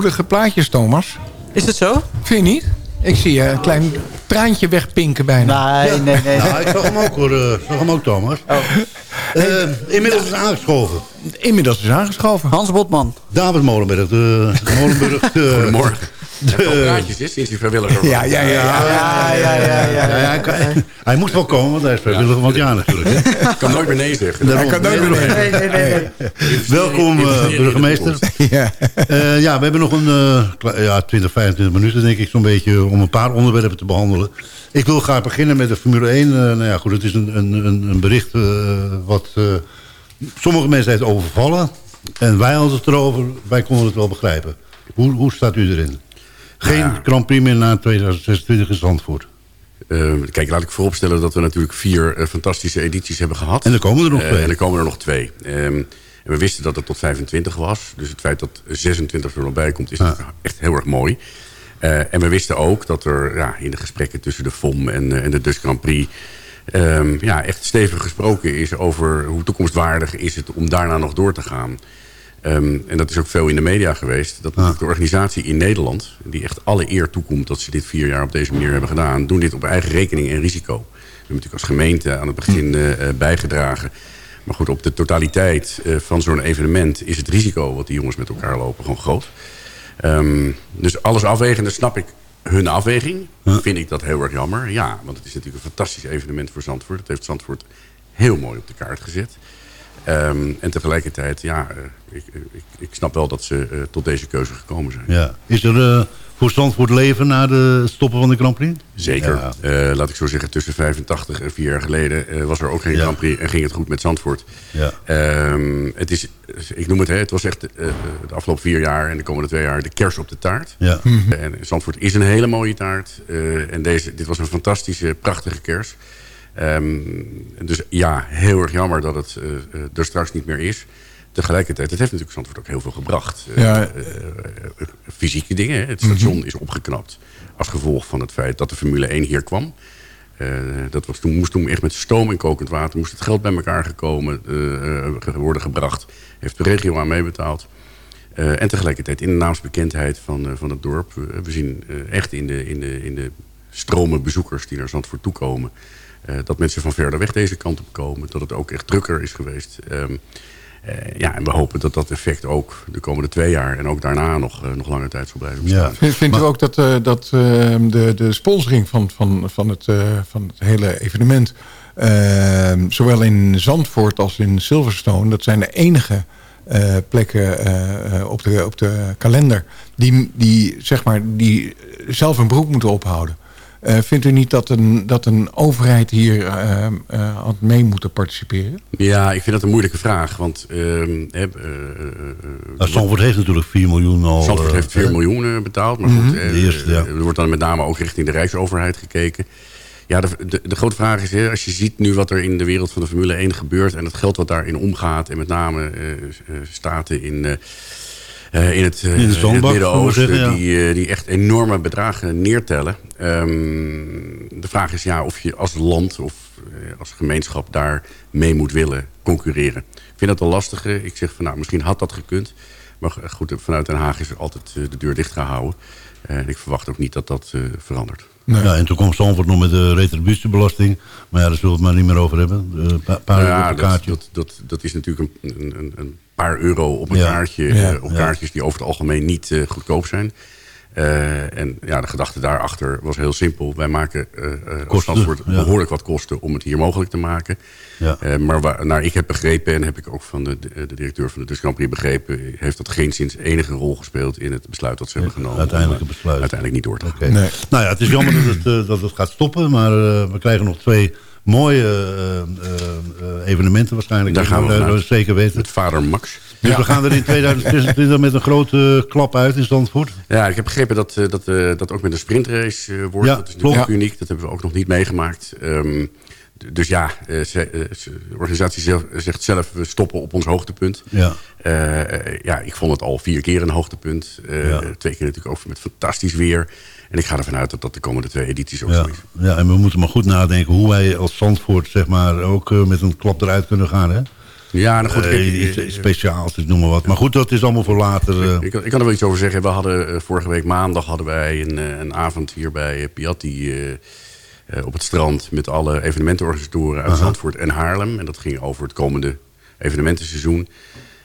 Gevoelige plaatjes, Thomas. Is het zo? Vind je niet? Ik zie je een klein traantje wegpinken bijna. Nee, nee, nee. Ja, ik zag hem ook hoor. Uh, zag hem ook, Thomas. Oh. Uh, inmiddels is aangeschoven. inmiddels is aangeschoven. Hans Botman. David Molenberg. De, Molenburg. De, Goedemorgen. De, praatjes is sinds hij vrijwilliger was. Ja, ja, ja. ja, ja, ja, ja, hij, hij, moest wel komen, want hij is vrijwilliger van het jaar natuurlijk. Ik kan nooit meer nee zeggen. Hij kan nooit meer nee. nee, nee, nee. Welkom, uh, burgemeester. Ja. Uh, ja, we hebben nog een uh, ja, 20, 25 minuten, denk ik, zo'n beetje... om een paar onderwerpen te behandelen. Ik wil graag beginnen met de Formule 1. nou ja, goed, het is een, een, een bericht wat sommige mensen heeft overvallen. En wij hadden het erover, wij konden het wel begrijpen. Hoe, hoe staat u erin? Geen ja. Grand Prix meer na 2026 in Zandvoort. Uh, kijk, laat ik vooropstellen dat we natuurlijk vier uh, fantastische edities hebben gehad. En er komen er nog twee. Uh, en er komen er nog twee. Um, en we wisten dat het tot 25 was. Dus het feit dat 26 er nog bij komt is ja. echt heel erg mooi. en we wisten ook dat er ja, in de gesprekken tussen de FOM en, en de Dutch Grand Prix... Um, ja, echt stevig gesproken is over hoe toekomstwaardig is het om daarna nog door te gaan. Um, en dat is ook veel in de media geweest. Dat ah. de organisatie in Nederland, die echt alle eer toekomt... dat ze dit vier jaar op deze manier hebben gedaan... doen dit op eigen rekening en risico. We hebben natuurlijk als gemeente aan het begin uh, bijgedragen. Maar goed, op de totaliteit uh, van zo'n evenement... is het risico wat die jongens met elkaar lopen gewoon groot. Um, dus alles afwegende snap ik hun afweging. Huh? Vind ik dat heel erg jammer. Ja, want het is natuurlijk een fantastisch evenement voor Zandvoort. Het heeft Zandvoort heel mooi op de kaart gezet. Um, en tegelijkertijd, ja, ik, ik, ik, snap wel dat ze uh, tot deze keuze gekomen zijn. Ja. Is er uh, voor Zandvoort leven na de stoppen van de Grand Prix? Zeker. Ja. Uh, laat ik zo zeggen, tussen 85 en vier jaar geleden was er ook geen ja. Grand Prix en ging het goed met Zandvoort. Ja. Um, het is, ik noem het, hè, het was echt de afgelopen vier jaar en de komende twee jaar de kers op de taart. Ja. En Zandvoort is een hele mooie taart. en deze, dit was een fantastische, prachtige kers. Um, dus ja, heel erg jammer dat het uh, er straks niet meer is. Tegelijkertijd, het heeft natuurlijk Zandvoort ook heel veel gebracht. Ja. Uh, uh, fysieke dingen. Het station mm -hmm. is opgeknapt als gevolg van het feit dat de Formule 1 hier kwam. dat was toen, moest toen echt met stoom en kokend water... moest het geld bij elkaar gekomen worden gebracht. Heeft de regio aan meebetaald. en tegelijkertijd in de naamsbekendheid van, van het dorp. we zien echt in de, in, de, in de stromen bezoekers die naar Zandvoort toekomen... Uh, dat mensen van verder weg deze kant op komen. Dat het ook echt drukker is geweest. Um, uh, ja, en we hopen dat dat effect ook de komende twee jaar... en ook daarna nog, uh, nog lange tijd zal blijven bestaan. Ja. Vindt u ook dat, dat ehm, de, de sponsoring van, van, van, het, van het hele evenement... Ehm, zowel in Zandvoort als in Silverstone... dat zijn de enige plekken op, de, op de kalender... Die, die, zeg maar, die zelf een broek moeten ophouden. Uh, vindt u niet dat een, dat een overheid hier uh, uh, had mee moeten participeren? Ja, ik vind dat een moeilijke vraag. Want uh, Zandvoort heeft natuurlijk 4 miljoen al... Zandvoort heeft 4 miljoen betaald. Maar goed, eerste, ja. er wordt dan met name ook richting de Rijksoverheid gekeken. Ja, de, de, de grote vraag is, hè, als je ziet nu wat er in de wereld van de Formule 1 gebeurt... en het geld wat daarin omgaat... en met name staten in... Uh, in het, in het Midden-Oosten... Ja. Die, uh, die echt enorme bedragen neertellen. Um, de vraag is ja, of je als land of als gemeenschap daar mee moet willen concurreren. Ik vind dat een lastige. Ik zeg van nou, misschien had dat gekund. Maar goed, vanuit Den Haag is er altijd de deur dicht gehouden. En ik verwacht ook niet dat dat verandert. Nee. Ja, en toen kwam Zandvoort nog met de retributiebelasting. Maar ja, daar zullen we het maar niet meer over hebben. Een paar ja, dat, dat, dat, is natuurlijk een, een, een paar euro op een ja. kaartje. Ja, uh, op kaartjes die over het algemeen niet uh, goedkoop zijn. Uh, en ja, de gedachte daarachter was heel simpel. Wij maken kosten, behoorlijk wat kosten om het hier mogelijk te maken. Ja. maar waar, naar ik heb begrepen, en heb ik ook van de, de directeur van de Dutch begrepen... heeft dat geen sinds enige rol gespeeld in het besluit dat ze hebben genomen. Uiteindelijke besluit. Uiteindelijk niet door te gaan. Okay. Nee. Nou ja, het is jammer dat het, dat het gaat stoppen, maar we krijgen nog twee mooie uh, uh, evenementen waarschijnlijk. Daar gaan we dat zeker weten. Met vader Max. Dus ja. we gaan er in 2026 met een grote klap uit in Zandvoort. Ja, ik heb begrepen dat dat, dat ook met een sprintrace wordt. Ja, dat is natuurlijk uniek. Dat hebben we ook nog niet meegemaakt. Um, dus ja, de organisatie zegt zelf, we stoppen op ons hoogtepunt. Ja. Uh, ja, ik vond het al vier keer een hoogtepunt. Uh, ja. Twee keer natuurlijk ook met fantastisch weer. En ik ga ervan uit dat dat de komende twee edities ook ja. zo is. Ja, en we moeten maar goed nadenken hoe wij als Zandvoort zeg maar, ook uh, met een klap eruit kunnen gaan. Hè? Ja, nou goed. Uh, iets speciaals, dus noem maar wat. Maar goed, dat is allemaal voor later. Uh. Ik, ik, kan er wel iets over zeggen. We hadden vorige week maandag hadden wij een, een avond hier bij Piatti op het strand... met alle evenementenorganisatoren uit. Zandvoort en Haarlem. En dat ging over het komende evenementenseizoen.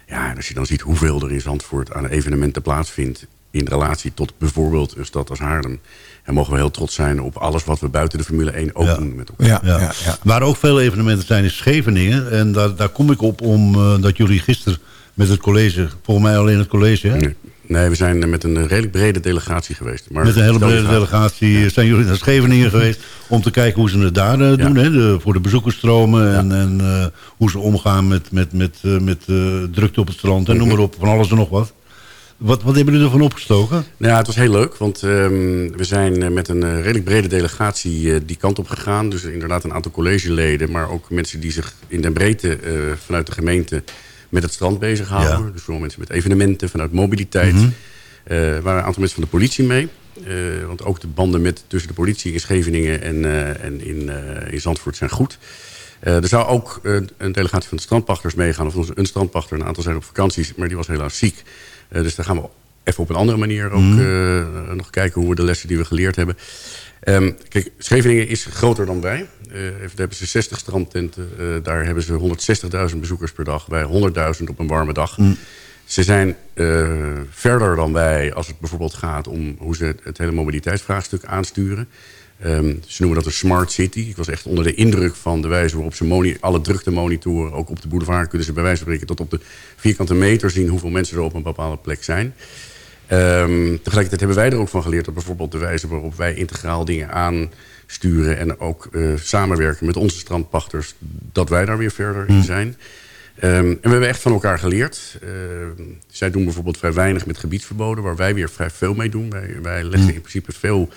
Ja, en als je dan ziet hoeveel er in Zandvoort aan evenementen plaatsvindt... in relatie tot bijvoorbeeld een stad als Haarlem... en mogen we heel trots zijn op alles wat we buiten de Formule 1 ook doen met elkaar. Ja, Waar ook veel evenementen zijn is Scheveningen. En daar, daar kom ik op omdat dat jullie gisteren met het college... volgens mij alleen het college, hè? Nee. Nee, we zijn met een redelijk brede delegatie geweest. Maar met een hele brede delegatie zijn jullie naar Scheveningen geweest... om te kijken hoe ze het daar uh, doen, hè, de, voor de bezoekersstromen... en, en uh, hoe ze omgaan met, met, met, uh, met drukte op het strand en noem maar op, van alles en nog wat. Wat, wat hebben jullie ervan opgestoken? Nou ja, het was heel leuk, want um, we zijn met een redelijk brede delegatie die kant op gegaan. Dus inderdaad een aantal collegeleden, maar ook mensen die zich in de breedte vanuit de gemeente met het strand bezighouden. Ja. Dus veel mensen met evenementen, vanuit mobiliteit. Mm -hmm. uh, waren een aantal mensen van de politie mee. Want ook de banden met, tussen de politie in Scheveningen en, en in, in Zandvoort zijn goed. er zou ook een delegatie van de strandpachters meegaan. Of een strandpachter, een aantal zijn op vakanties, maar die was helaas ziek. Dus daar gaan we even op een andere manier ook mm -hmm. nog kijken hoe we de lessen die we geleerd hebben. Um, kijk, Scheveningen is groter dan wij. Uh, daar hebben ze 60 strandtenten. Uh, daar hebben ze 160.000 bezoekers per dag. Wij 100.000 op een warme dag. Mm. Ze zijn uh, verder dan wij als het bijvoorbeeld gaat om hoe ze het hele mobiliteitsvraagstuk aansturen. Um, ze noemen dat een smart city. Ik was echt onder de indruk van de wijze waarop ze alle drukte monitoren. Ook op de boulevard kunnen ze bij wijze van spreken tot op de vierkante meter zien hoeveel mensen er op een bepaalde plek zijn. Um, tegelijkertijd hebben wij er ook van geleerd dat bijvoorbeeld de wijze waarop wij integraal dingen aansturen en ook uh, samenwerken met onze strandpachters, dat wij daar weer verder in zijn. Um, en we hebben echt van elkaar geleerd. Uh, zij doen bijvoorbeeld vrij weinig met gebiedsverboden, waar wij weer vrij veel mee doen. Wij, wij leggen in principe veel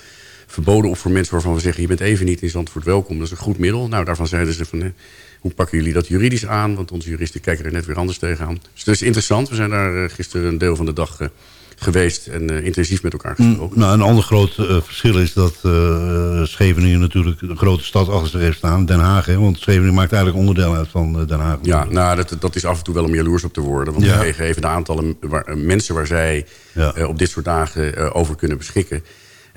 verboden op voor mensen waarvan we zeggen... je bent even niet in Zandvoort welkom, dat is een goed middel. Nou, daarvan zeiden ze van... hoe pakken jullie dat juridisch aan? Want onze juristen kijken er net weer anders tegenaan. Dus dat is interessant. We zijn daar uh, gisteren een deel van de dag... Uh, geweest en uh, intensief met elkaar gesproken. Mm, nou, een ander groot uh, verschil is dat uh, Scheveningen natuurlijk een grote stad achter zich heeft staan. Den Haag, hè? want Scheveningen maakt eigenlijk onderdeel uit van Den Haag. Ja, nou, dat, dat is af en toe wel om jaloers op te worden. Want ja. we even de aantallen waar, mensen waar zij ja. op dit soort dagen over kunnen beschikken.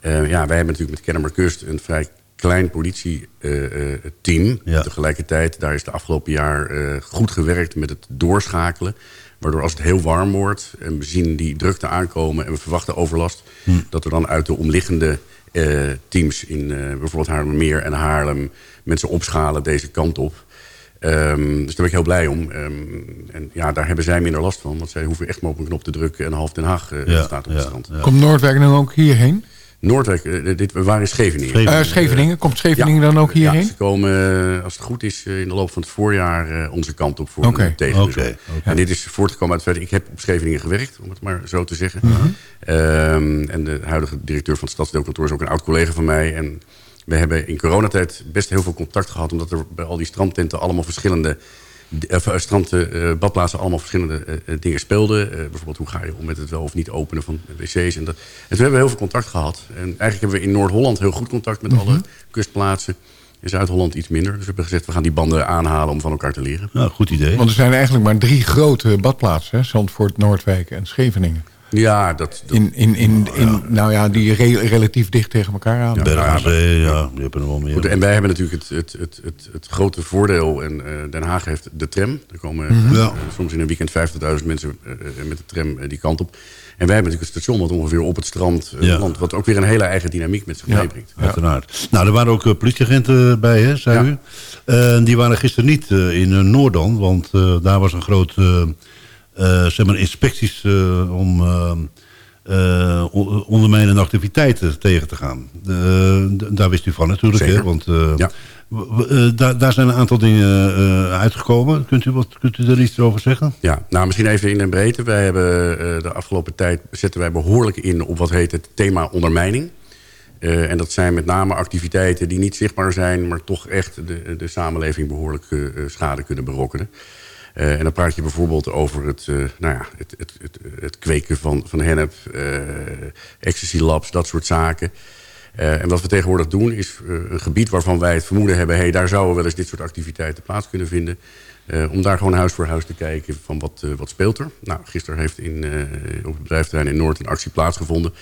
Ja, wij hebben natuurlijk met Kennemer Kust een vrij klein politieteam. Ja. Tegelijkertijd, daar is de afgelopen jaar goed gewerkt met het doorschakelen Waardoor als het heel warm wordt en we zien die drukte aankomen... en we verwachten overlast... Hm. dat er dan uit de omliggende uh, teams in uh, bijvoorbeeld Haarlemmermeer en Haarlem... mensen opschalen deze kant op. Um, dus daar ben ik heel blij om. Um, en ja, daar hebben zij minder last van. Want zij hoeven echt maar op een knop te drukken... en half Den Haag uh, ja, staat op ja, het strand. Ja. Komt Noordwijk dan ook hierheen? Noordwijk, uh, dit, waren in Scheveningen. Scheveningen. Uh, Scheveningen. Komt Scheveningen ja, dan ook hierheen? Ja, ze komen, als het goed is, in de loop van het voorjaar onze kant op voor okay. een tegenbezoek. Okay, okay. En dit is voortgekomen uit het feit, ik heb op Scheveningen gewerkt, om het maar zo te zeggen. Uh -huh. um, en de huidige directeur van het stadsdeelkantoor is ook een oud collega van mij. En we hebben in coronatijd best heel veel contact gehad, omdat er bij al die strandtenten allemaal verschillende uh, stranden, uh, badplaatsen allemaal verschillende uh, dingen speelden. bijvoorbeeld hoe ga je om met het wel of niet openen van wc's. En, dat. en toen hebben we heel veel contact gehad. En eigenlijk hebben we in Noord-Holland heel goed contact met mm -hmm. alle kustplaatsen. In Zuid-Holland iets minder. Dus we hebben gezegd, we gaan die banden aanhalen om van elkaar te leren. Nou, goed idee. Want er zijn eigenlijk maar drie grote badplaatsen. Hè? Zandvoort, Noordwijk en Scheveningen. Ja, dat... dat in, in, in, in, ja. Nou ja, die re relatief dicht tegen elkaar aan. Ja, Bergenzee, ja, die hebben er wel meer. Goed, en wij hebben natuurlijk het, het, het, het, het grote voordeel. En uh, Den Haag heeft de tram. Er komen mm -hmm. uh, soms in een weekend 50.000 mensen uh, met de tram die kant op. En wij hebben natuurlijk een station wat ongeveer op het strand ja. landt. Wat ook weer een hele eigen dynamiek met zich ja, meebrengt. Ja, uiteraard. Nou, er waren ook politieagenten bij, hè, zei u. die waren gisteren niet in Noordan. Want daar was een groot... Uh, zeg maar inspecties uh, om uh, ondermijnende activiteiten tegen te gaan. daar wist u van natuurlijk. Hè? Want ja. daar, daar zijn een aantal dingen uitgekomen. Kunt u, wat, kunt u er iets over zeggen? Ja, nou misschien even in de breedte. Wij hebben de afgelopen tijd zetten wij behoorlijk in op wat heet het thema ondermijning. Uh, en dat zijn met name activiteiten die niet zichtbaar zijn... maar toch echt de, de samenleving behoorlijk uh, schade kunnen berokkenen. Uh, en dan praat je bijvoorbeeld over het, uh, nou ja, het, het, het, het, kweken van, van hennep, uh, ecstasy labs, dat soort zaken. en wat we tegenwoordig doen is een gebied waarvan wij het vermoeden hebben... Hey, daar zouden wel eens dit soort activiteiten plaats kunnen vinden... om daar gewoon huis voor huis te kijken van wat, wat speelt er. Nou, gisteren heeft in, op het bedrijfterrein in Noord een actie plaatsgevonden...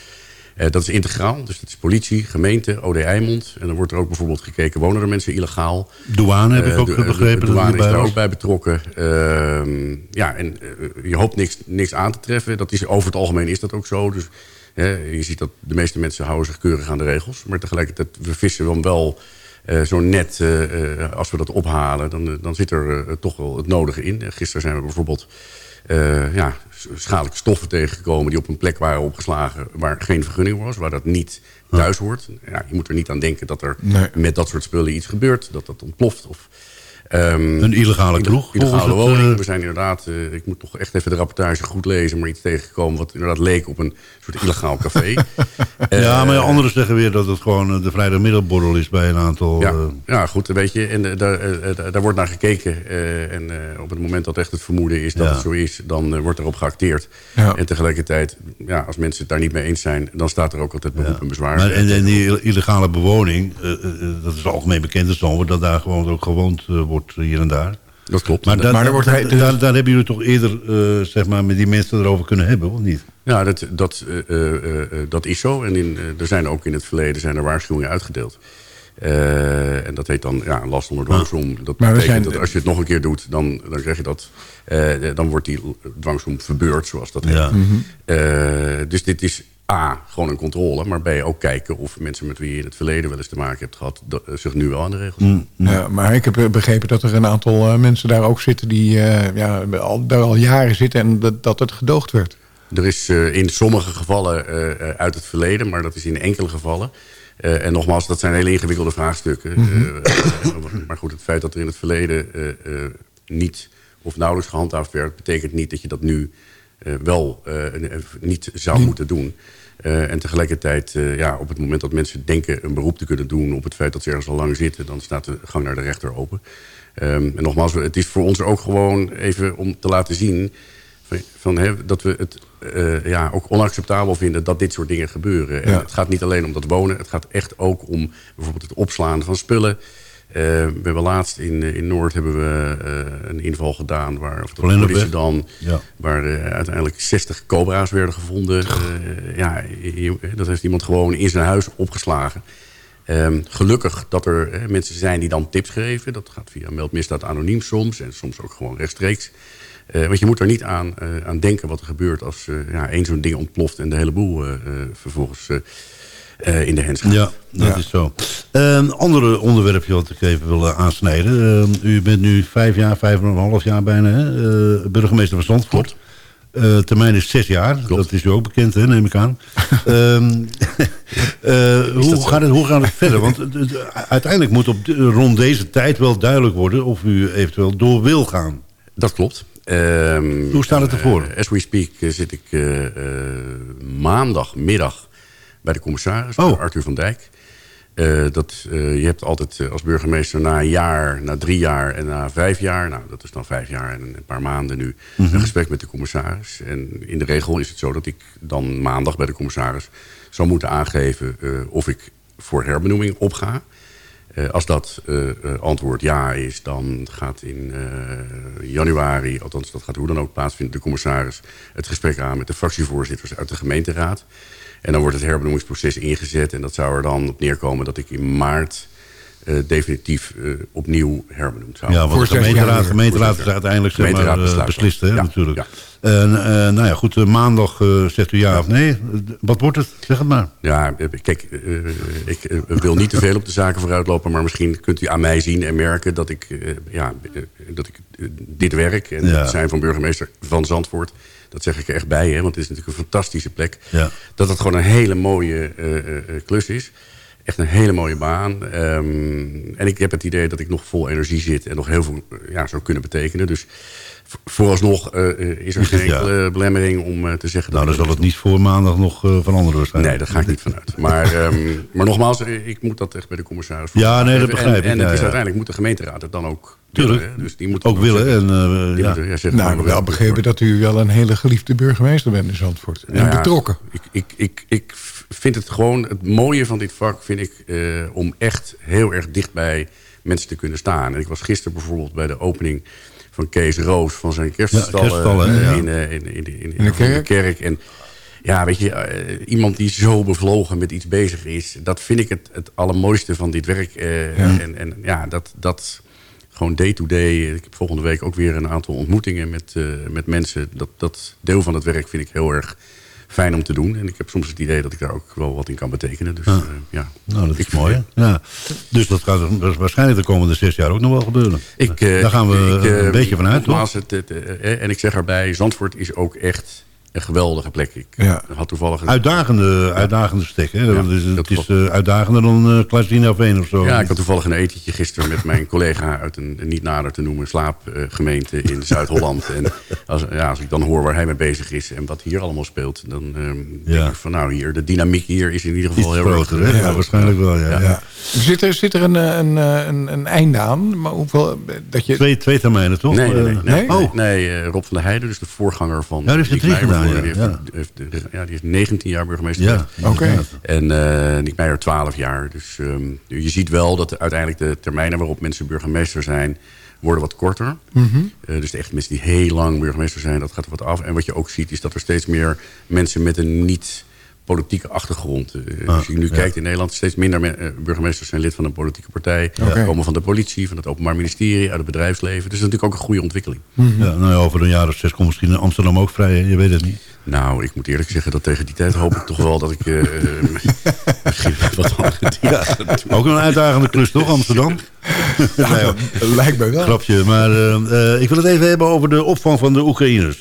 dat is integraal, dus dat is politie, gemeente, OD Eimond. En dan wordt er ook bijvoorbeeld gekeken, wonen er mensen illegaal? Douane heb ik ook de, begrepen. Douane is daar ook bij betrokken. Ehm, ja, en je hoopt niks, niks aan te treffen. Dat is, over het algemeen is dat ook zo. Dus je ziet dat de meeste mensen houden zich keurig aan de regels. Maar tegelijkertijd, we vissen dan wel uh, zo net, uh, als we dat ophalen, dan, dan zit er toch wel het nodige in. gisteren zijn we bijvoorbeeld ja, schadelijke stoffen tegengekomen... die op een plek waren opgeslagen waar geen vergunning was. Waar dat niet thuis hoort. Ja, je moet er niet aan denken dat er nee. met dat soort spullen iets gebeurt. Dat dat ontploft of Um, een illegale kroeg? Illegale woning. Het, we zijn inderdaad, uh, ik moet toch echt even de rapportage goed lezen... maar iets tegengekomen wat inderdaad leek op een soort illegaal café. (laughs) ja, maar anderen zeggen weer dat het gewoon de vrijdagmiddagborrel is bij een aantal... Ja, ja goed, weet je, en daar, daar wordt naar gekeken. en op het moment dat echt het vermoeden is dat ja. het zo is... dan wordt erop geacteerd. Ja. En tegelijkertijd, ja, als mensen het daar niet mee eens zijn... dan staat er ook altijd beroep en bezwaar. Maar en, en die illegale bewoning, dat is algemeen bekend... dat daar gewoon ook gewoond wordt hier en daar. Dat klopt. Maar, daar, maar wordt hij, daar, daar, hebben jullie toch eerder uh, zeg maar, met die mensen erover kunnen hebben, of niet? Ja, dat, dat, uh, uh, dat is zo. En in, er zijn ook in het verleden zijn er waarschuwingen uitgedeeld. en dat heet dan ja, last onder dwangsom. Dat maar betekent zijn, dat als je het nog een keer doet, dan, dan krijg je dat... dan wordt die dwangsom verbeurd, zoals dat heet. Ja. Mm -hmm. dus dit is A, gewoon een controle. Maar B, ook kijken of mensen met wie je in het verleden wel eens te maken hebt gehad... Eh, zich nu wel aan de regels mm, ja, Maar ik heb eh, begrepen dat er een aantal uh, mensen daar ook zitten... die uh, ja, al, daar al jaren zitten en dat, dat het gedoogd werd. Er is uh, in sommige gevallen uit het verleden, maar dat is in enkele gevallen... en nogmaals, dat zijn hele ingewikkelde vraagstukken. Mm -hmm. maar goed, het feit dat er in het verleden niet of nauwelijks gehandhaafd werd... betekent niet dat je dat nu wel niet zou moeten doen... Uh, en tegelijkertijd, uh, ja, op het moment dat mensen denken een beroep te kunnen doen... op het feit dat ze ergens al lang zitten... dan staat de gang naar de rechter open. Um, en nogmaals, het is voor ons ook gewoon even om te laten zien... van, van hè, dat we het uh, ja, ook onacceptabel vinden dat dit soort dingen gebeuren. En het gaat niet alleen om dat wonen. Het gaat echt ook om bijvoorbeeld het opslaan van spullen... Uh, we hebben laatst in, in Noord hebben we uh, een inval gedaan waar, of politie dan, ja. waar uh, uiteindelijk 60 cobra's werden gevonden. ja, dat heeft iemand gewoon in zijn huis opgeslagen. Um, gelukkig dat er mensen zijn die dan tips geven. Dat gaat via meldmisdaad anoniem soms en soms ook gewoon rechtstreeks. want je moet er niet aan, aan denken wat er gebeurt als ja, één zo'n ding ontploft en de hele boel vervolgens uh, in de hens gaat. Ja, dat ja. is zo. Een ehm, andere onderwerpje wat ik even wil aansnijden. Uh, u bent nu vijf jaar, vijf en een half jaar bijna? Uh, burgemeester van Zandvoort. Uh, termijn is zes jaar. Klopt. Dat is u ook bekend, hè, neem ik aan. (laughs) um, hoe, gaat het, hoe gaat het (laughs) verder? Want uiteindelijk moet op rond deze tijd wel duidelijk worden... of u eventueel door wil gaan. Dat klopt. Um, hoe staat het ervoor? as we speak zit ik maandagmiddag bij de commissaris, oh. Arthur van Dijk. Uh, dat, uh, je hebt altijd uh, als burgemeester na een jaar, na drie jaar en na vijf jaar... nou, dat is dan vijf jaar en een paar maanden nu... Mm -hmm. een gesprek met de commissaris. En in de regel is het zo dat ik dan maandag bij de commissaris... zou moeten aangeven of ik voor herbenoeming opga. Als dat antwoord ja is, dan gaat in januari... althans dat gaat hoe dan ook plaatsvinden... de commissaris het gesprek aan met de fractievoorzitters uit de gemeenteraad... En dan wordt het herbenoemingsproces ingezet. En dat zou er dan op neerkomen dat ik in maart uh, definitief uh, opnieuw herbenoemd zou Ja, want de gemeenteraad, gemeenteraad is uiteindelijk zeg maar, uh, beslist, hè, ja, natuurlijk. Ja. nou ja, goed, maandag zegt u ja, ja, of nee. Wat wordt het? Zeg het maar. Ja, kijk, ik wil niet te veel op de zaken vooruitlopen... maar misschien kunt u aan mij zien en merken dat ik, ja, dat ik dit werk... en het zijn van burgemeester van Zandvoort dat zeg ik er echt bij, hè, want het is natuurlijk een fantastische plek. Ja. Dat het gewoon een hele mooie uh, klus is. Echt een hele mooie baan. Um, en ik heb het idee dat ik nog vol energie zit en nog heel veel ja, zou kunnen betekenen. Dus vooralsnog uh, is er (laughs) geen enkele belemmering om uh, te zeggen... Nou, dan zal het niet voor maandag nog veranderen waarschijnlijk. Nee, daar ga ik niet vanuit. Maar, um, maar nogmaals, ik moet dat echt bij de commissaris... Ja, nee, dat begrijp ik. En, en het is uiteindelijk moet de gemeenteraad het dan ook Tuurlijk. Dus die moet ook willen. En, uh, ja. Ja, nou, wel begrepen dat u wel een hele geliefde burgemeester bent in Zandvoort. En ja, betrokken. Ik, ik, ik, ik vind het gewoon, het mooie van dit vak vind ik... Uh, om echt heel erg dicht bij mensen te kunnen staan. En ik was gisteren bijvoorbeeld bij de opening van Kees Roos... van zijn kerststal, ja, uh, in, in, in, in, in, de kerk. En ja, weet je, eh, iemand die zo bevlogen met iets bezig is... dat vind ik het, het allermooiste van dit werk. Eh, En, en ja, dat... dat gewoon day-to-day. Ik heb volgende week ook weer een aantal ontmoetingen met, eh, met mensen. Dat, dat deel van het werk vind ik heel erg fijn om te doen. En ik heb soms het idee dat ik daar ook wel wat in kan betekenen. Dus, Ja. ja. ja. Nou, dat is mooi. hè? Ja. Dus dat gaat waarschijnlijk de komende zes jaar ook nog wel gebeuren. Ik, eh, Daar gaan we ik, eh, een beetje toch? het, het, eh, en ik zeg erbij, Zandvoort is ook echt een geweldige plek. Ik Ja. had toevallig... Een, Uitdagende, uitdagende stek. Hè? Ja, Dus het is eh, uitdagender dan uh, Klasina of of zo. Ja, ik had toevallig een etentje gisteren met mijn (laughs) collega uit een, een niet nader te noemen slaapgemeente in Zuid-Holland. en als, ja, als ik dan hoor waar hij mee bezig is en wat hier allemaal speelt, dan ehm, denk ik van nou hier, de dynamiek hier is in ieder geval Iets heel groter, erg. hè? Ja, waarschijnlijk wel, ja. ja. Zit er, zit er een, eh, een, eh, een, een einde aan? Maar hoeveel, dat je... Twee, twee termijnen, toch? Nee, nee, nee, nee, oh. nee, nee, Rob van der Heijden, dus de voorganger van... Ja, er Niek drie geworden. Die heeft, heeft- ja, die is 19 jaar burgemeester. Ja. Oké. En eh Nick Meijer 12 jaar. Dus ehm, je ziet wel dat uiteindelijk de termijnen waarop mensen burgemeester zijn... worden wat korter. Mhm. Eh, dus de echt mensen die heel lang burgemeester zijn, dat gaat er wat af. En wat je ook ziet, is dat er steeds meer mensen met een niet politieke achtergrond. eh, Ah, als je nu ja. kijkt in Nederland, steeds minder me- eh, burgemeesters zijn lid van een politieke partij. Oké. Komen van de politie, van het openbaar ministerie, uit het bedrijfsleven. Dus dat is natuurlijk ook een goede ontwikkeling. Ja, nou ja, over een jaar of zes komt misschien in Amsterdam ook vrij. hè? Je weet het niet. Nou, ik moet eerlijk zeggen dat tegen die tijd hoop ik toch wel dat ik eh, (laughs) misschien wat andere dingen Ja, ook een uitdagende klus, toch, Amsterdam? Lijkt mij wel. Grapje, maar eh, eh, ik wil het even hebben over de opvang van de Oekraïners.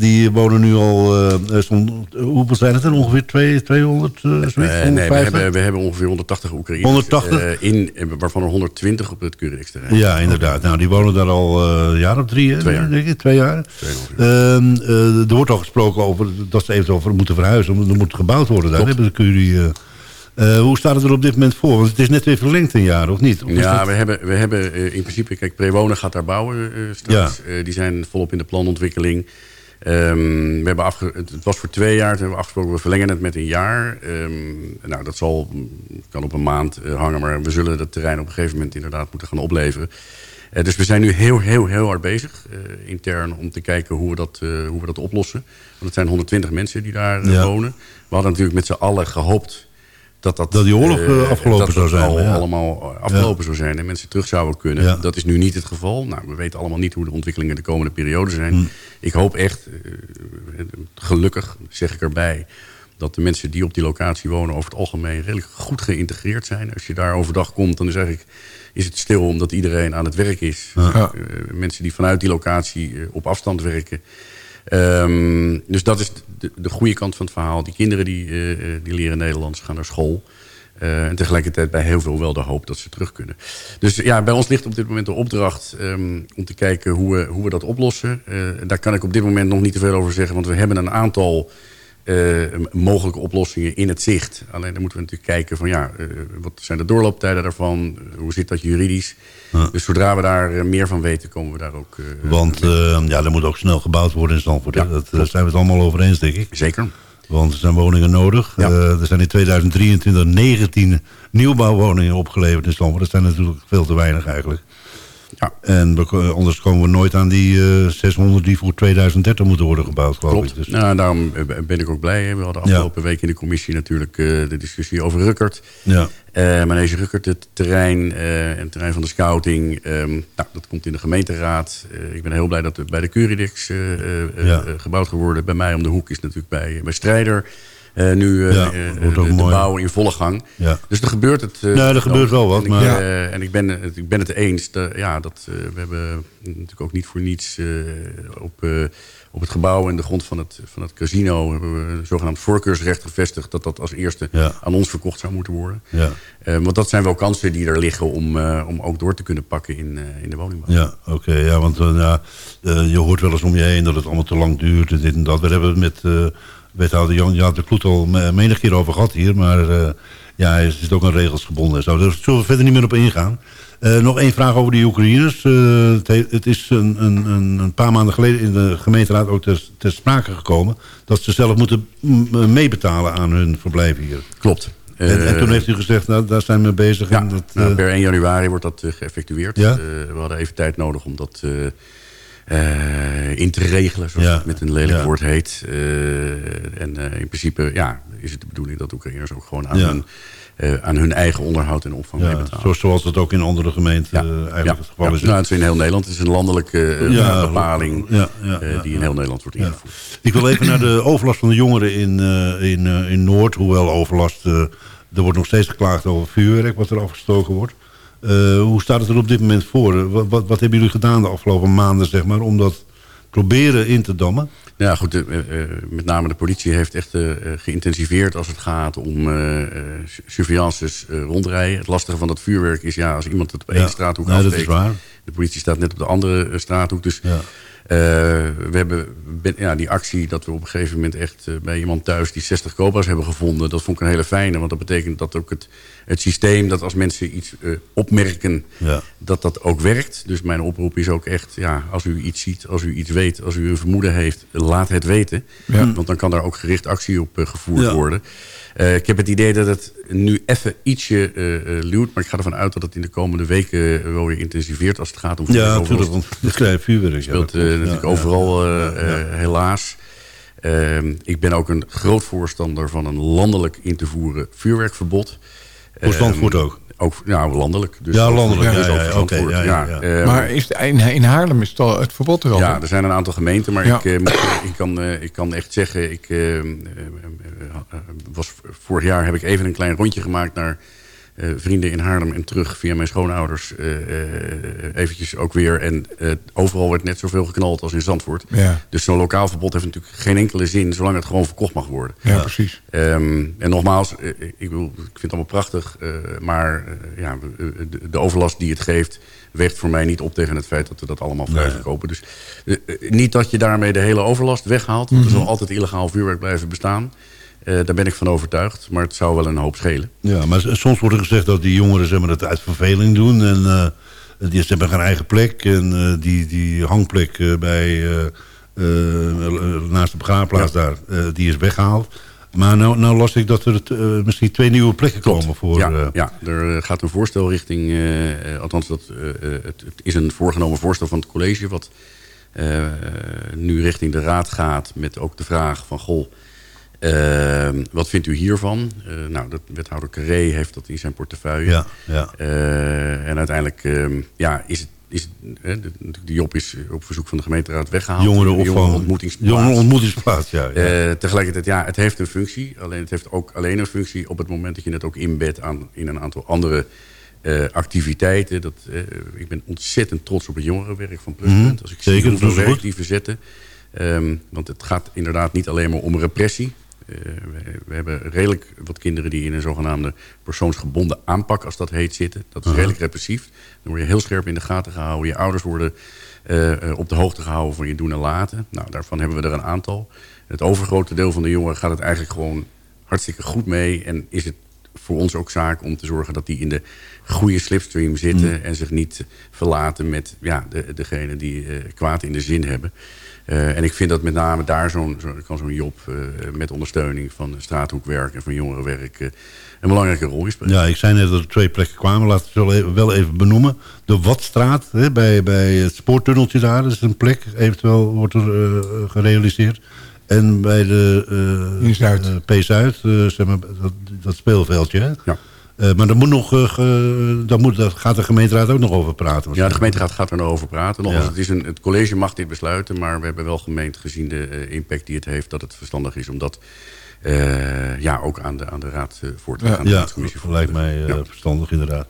Die wonen nu al, eh, eh, zo'n- hoeveel zijn het er? Ongeveer twee- 200, eh, zoiets? Eh, nee, we 150? hebben, we hebben ongeveer 180 Oekraïners. 180? eh, in, eh, waarvan er 120 op het Curidex-terrein. Ja, inderdaad. Nou, die wonen daar al eh, een jaar of drie, Twee jaar. denk ik. Twee jaar. Ehm, eh, er wordt al gesproken over dat ze eventueel moeten verhuizen. omdat Er moet gebouwd worden daar, hebben de Curie. eh. Eh, hoe staat het er op dit moment voor? Want het is net weer verlengd een jaar, of niet? Of Ja, dat- we hebben, we hebben eh, in principe... Kijk, Prewonen gaat daar bouwen eh, straks. Eh, die zijn volop in de planontwikkeling. Ehm, we hebben afge het was voor twee jaar. Toen hebben we afgesproken, we verlengen het met een jaar. Ehm, nou, dat zal, kan op een maand eh, hangen. Maar we zullen het terrein op een gegeven moment inderdaad moeten gaan opleveren. Eh, dus we zijn nu heel, heel, heel hard bezig. eh, intern om te kijken hoe we, dat, hoe we dat oplossen. Want het zijn 120 mensen die daar Ja. wonen. We hadden natuurlijk met z'n allen gehoopt... Dat, dat, Dat die oorlog, eh, eh, afgelopen dat zou dat zijn, al ja. allemaal eh, afgelopen zou zijn en mensen terug zouden kunnen. Ja. Dat is nu niet het geval. Nou, we weten allemaal niet hoe de ontwikkelingen de komende periode zijn. Hmm. Ik hoop echt, gelukkig zeg ik erbij, dat de mensen die op die locatie wonen over het algemeen redelijk goed geïntegreerd zijn. Als je daar overdag komt, dan is eigenlijk is het stil omdat iedereen aan het werk is. Ja. Mensen die vanuit die locatie op afstand werken. Ehm, dus dat is de, de goede kant van het verhaal. Die kinderen die, eh, eh, die leren Nederlands, gaan naar school. Eh, en tegelijkertijd bij heel veel wel de hoop dat ze terug kunnen. Dus ja, bij ons ligt op dit moment de opdracht ehm, om te kijken hoe we, hoe we dat oplossen. Daar kan ik op dit moment nog niet te veel over zeggen, want we hebben een aantal mogelijke oplossingen in het zicht. Alleen dan moeten we natuurlijk kijken van ja, wat zijn de doorlooptijden daarvan? Hoe zit dat juridisch? Dus zodra we daar eh, meer van weten, komen we daar ook... eh, Want eh, ja, er moet ook snel gebouwd worden in Zandvoort. hè. dat, daar zijn we het allemaal over eens, denk ik. Zeker. Want er zijn woningen nodig. Eh, er zijn in 2023 19 nieuwbouwwoningen opgeleverd in Zandvoort. Dat zijn natuurlijk veel te weinig eigenlijk. Ja. En we, ko- anders komen we nooit aan die eh, 600 die voor 2030 moeten worden gebouwd, Klopt. ik. Dus, Nou, daarom eh, ben ik ook blij. We hadden afgelopen week in de commissie natuurlijk eh, de discussie over Rukkert. Ja. Eh Manege Rukkert, het terrein eh, en het terrein van de scouting. ehm, nou, dat komt in de gemeenteraad. Eh, ik ben heel blij dat het bij de Curidex eh, eh, Ja. eh, gebouwd geworden. Bij mij om de hoek is natuurlijk bij, bij Strijder. Eh, nu eh, Ja, ook de, bouw in volle gang. Ja. Dus er gebeurt het. eh, Ja, er gebeurt wel wat, En ik, maar- eh, en ik ben, het- ik ben het eens. Ja, dat, we hebben natuurlijk ook niet voor niets op, op het gebouw en de grond van het, van het casino hebben we een zogenaamd voorkeursrecht gevestigd. Dat dat als eerste Ja. aan ons verkocht zou moeten worden. Ja. Want dat zijn wel kansen die er liggen om, om ook door te kunnen pakken in, in de woningbouw. Ja, oké. ja, want ja, eh, je hoort wel eens om je heen dat het allemaal te lang duurt. En dit en dat. We hebben het met wethouder Jan, Jan de Kloet al me- menig keer over gehad hier. Maar eh, ja, het is ook aan regels gebonden. en Zo. Daar zullen we verder niet meer op ingaan. Eh, nog één vraag over die Oekraïners. Eh, het, he- het is een, een, een, paar maanden geleden in de gemeenteraad ook ter, ter sprake gekomen... dat ze zelf moeten meebetalen aan hun verblijf hier. Klopt. En, en toen heeft u gezegd, nou, daar zijn we mee bezig. Ja, en dat, nou, per 1 januari wordt dat geëffectueerd. Ja? We hadden even tijd nodig om dat eh, eh, in te regelen, zoals het met een lelijk woord heet. Eh, en in principe ja, is het de bedoeling dat Oekraïners ook gewoon aan, hun, aan hun eigen onderhoud en opvang mee betalen. Zoals het ook in andere gemeenten eigenlijk het geval is. Nou, het is in heel Nederland. Het is een landelijke bepaling die in heel Nederland wordt ingevoerd. Ik wil even naar de (clears throat) overlast van de jongeren in, in, in Noord. Hoewel overlast, er wordt nog steeds geklaagd over vuurwerk wat er afgestoken wordt. Uh, hoe staat het er op dit moment voor? Wat, wat, wat, hebben jullie gedaan de afgelopen maanden zeg maar, om dat proberen in te dammen? Ja, goed. Uh, met name de politie heeft echt geïntensiveerd als het gaat om surveillances rondrijden. Het lastige van dat vuurwerk is, ja, als iemand het op één straathoek nee, afsteekt... Dat is waar. De politie staat net op de andere straathoek, dus... Ja. Uh, we hebben ja, die actie dat we op een gegeven moment echt uh, bij iemand thuis die 60 cobra's hebben gevonden. Dat vond ik een hele fijne, want dat betekent dat ook het, het systeem, dat als mensen iets uh, opmerken, ja. dat dat ook werkt. Dus mijn oproep is ook echt, ja, als u iets ziet, als u iets weet, als u een vermoeden heeft, laat het weten. Ja. Want dan kan daar ook gericht actie op gevoerd worden. Uh, ik heb het idee dat het nu even ietsje uh, uh, luwt. Maar ik ga ervan uit dat het in de komende weken wel weer intensiveert als het gaat om Ja, natuurlijk. Want het kleine vuurwerk. speelt natuurlijk overal helaas. Ehm, ik ben ook een groot voorstander van een landelijk in te voeren vuurwerkverbod. Voor Zandvoort ook? Ook ja, landelijk. Dus ja, landelijk. Ja, ja, okay, ja, uh, maar is in, in Haarlem is het, het verbod er al? Ja, er zijn een aantal gemeenten. Maar ik, uh, ik, kan, uh, ik kan echt zeggen... Ik was, vorig jaar heb ik even een klein rondje gemaakt naar uh, vrienden in Haarlem en terug via mijn schoonouders uh, eventjes ook weer. En overal werd net zoveel geknald als in Zandvoort. Ja. Dus zo'n lokaal verbod heeft natuurlijk geen enkele zin... zolang het gewoon verkocht mag worden. Ja, precies. Um, en nogmaals, ik, wil, ik vind het allemaal prachtig... maar ja, de, de, overlast die het geeft... weegt voor mij niet op tegen het feit dat we dat allemaal vrij verkopen. Dus niet dat je daarmee de hele overlast weghaalt... want mm -hmm. er zal altijd illegaal vuurwerk blijven bestaan... Uh, daar ben ik van overtuigd, maar het zou wel een hoop schelen. Ja, maar soms wordt er gezegd dat die jongeren zeg maar, dat uit verveling doen. En uh, die hebben geen eigen plek. En uh, die, die hangplek bij, naast de begraafplaats ja. daar, die is weggehaald. Maar nou, nou las ik dat er misschien twee nieuwe plekken Klopt. komen voor... Ja, ja, er gaat een voorstel richting... althans, dat, het, het, is een voorgenomen voorstel van het college... wat nu richting de raad gaat met ook de vraag van... goh, uh, wat vindt u hiervan? Uh, nou, de wethouder Carré heeft dat in zijn portefeuille. Ja, ja. Uh, en uiteindelijk uh, ja, is het is, de, de Job is op verzoek van de gemeenteraad weggehaald. Jongerenopvang. ontmoetingsplaats. Jongerenontmoetingsplaats, ja. ja. tegelijkertijd, ja, het heeft een functie. Alleen het heeft ook alleen een functie op het moment dat je het ook inbedt aan, in een aantal andere activiteiten. Dat, ik ben ontzettend trots op het jongerenwerk van Pluspunt. Mm -hmm. Als ik zie hoeveel werk die verzetten. Um, want het gaat inderdaad niet alleen maar om repressie. We, we, hebben redelijk wat kinderen die in een zogenaamde persoonsgebonden aanpak, als dat heet, zitten. Dat is redelijk repressief. Dan word je heel scherp in de gaten gehouden. Je ouders worden uh, op de hoogte gehouden van je doen en laten. Nou, daarvan hebben we er een aantal. Het overgrote deel van de jongeren gaat het eigenlijk gewoon hartstikke goed mee. En is het voor ons ook zaak om te zorgen dat die in de goede slipstream zitten... Mm. en zich niet verlaten met ja, de, degene die uh, kwaad in de zin hebben. Uh, en ik vind dat met name daar zo'n zo, kan zo'n Job uh, met ondersteuning van straathoekwerk en van jongerenwerk uh, een belangrijke rol spelen. Ja, ik zei net dat er twee plekken kwamen. Laten we het wel even, wel even benoemen. De Watstraat, hè, bij, bij het spoortunneltje daar, dat is een plek. Eventueel wordt er gerealiseerd. En bij de Zuid. P-Zuid, zeg maar, dat, dat speelveldje. Hè? Ja. Uh, maar daar moet nog, uh, daar moet, gaat de gemeenteraad ook nog over praten. Ja, de gemeenteraad gaat er nog over praten. Nog ja. het, is een, het college mag dit besluiten, maar we hebben wel gemeend gezien de uh, impact die het heeft... dat het verstandig is om dat ja, ook aan de, aan de raad voor te gaan. Ja, ja lijkt mij ja. verstandig inderdaad.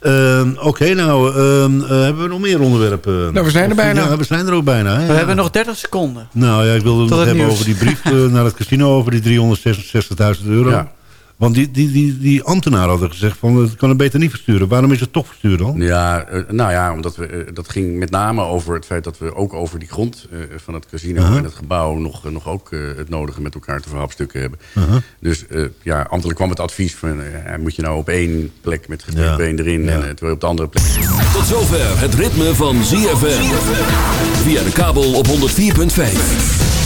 Ehm, Oké, okay, nou, ehm, hebben we nog meer onderwerpen? Nou, we zijn er bijna. Ja, we zijn er ook bijna. Hè? We hebben nog 30 seconden. Nou ja, ik wilde het nog hebben nieuws. over die brief naar het casino... over die 366.000 euro. Ja. Want die, die, die, die ambtenaar hadden gezegd van het kan het beter niet versturen. Waarom is het toch verstuurd dan? Ja, uh, nou ja, omdat we, uh, dat ging met name over het feit dat we ook over die grond uh, van het casino uh -huh. en het gebouw nog, nog ook het nodige met elkaar te verhapstukken hebben. -huh. Dus ja, ambtelijk kwam het advies van moet je nou op één plek met gestrekt ja. erin ja. en terwijl op de andere plek. Tot zover het ritme van ZFM. Via de kabel op 104.5.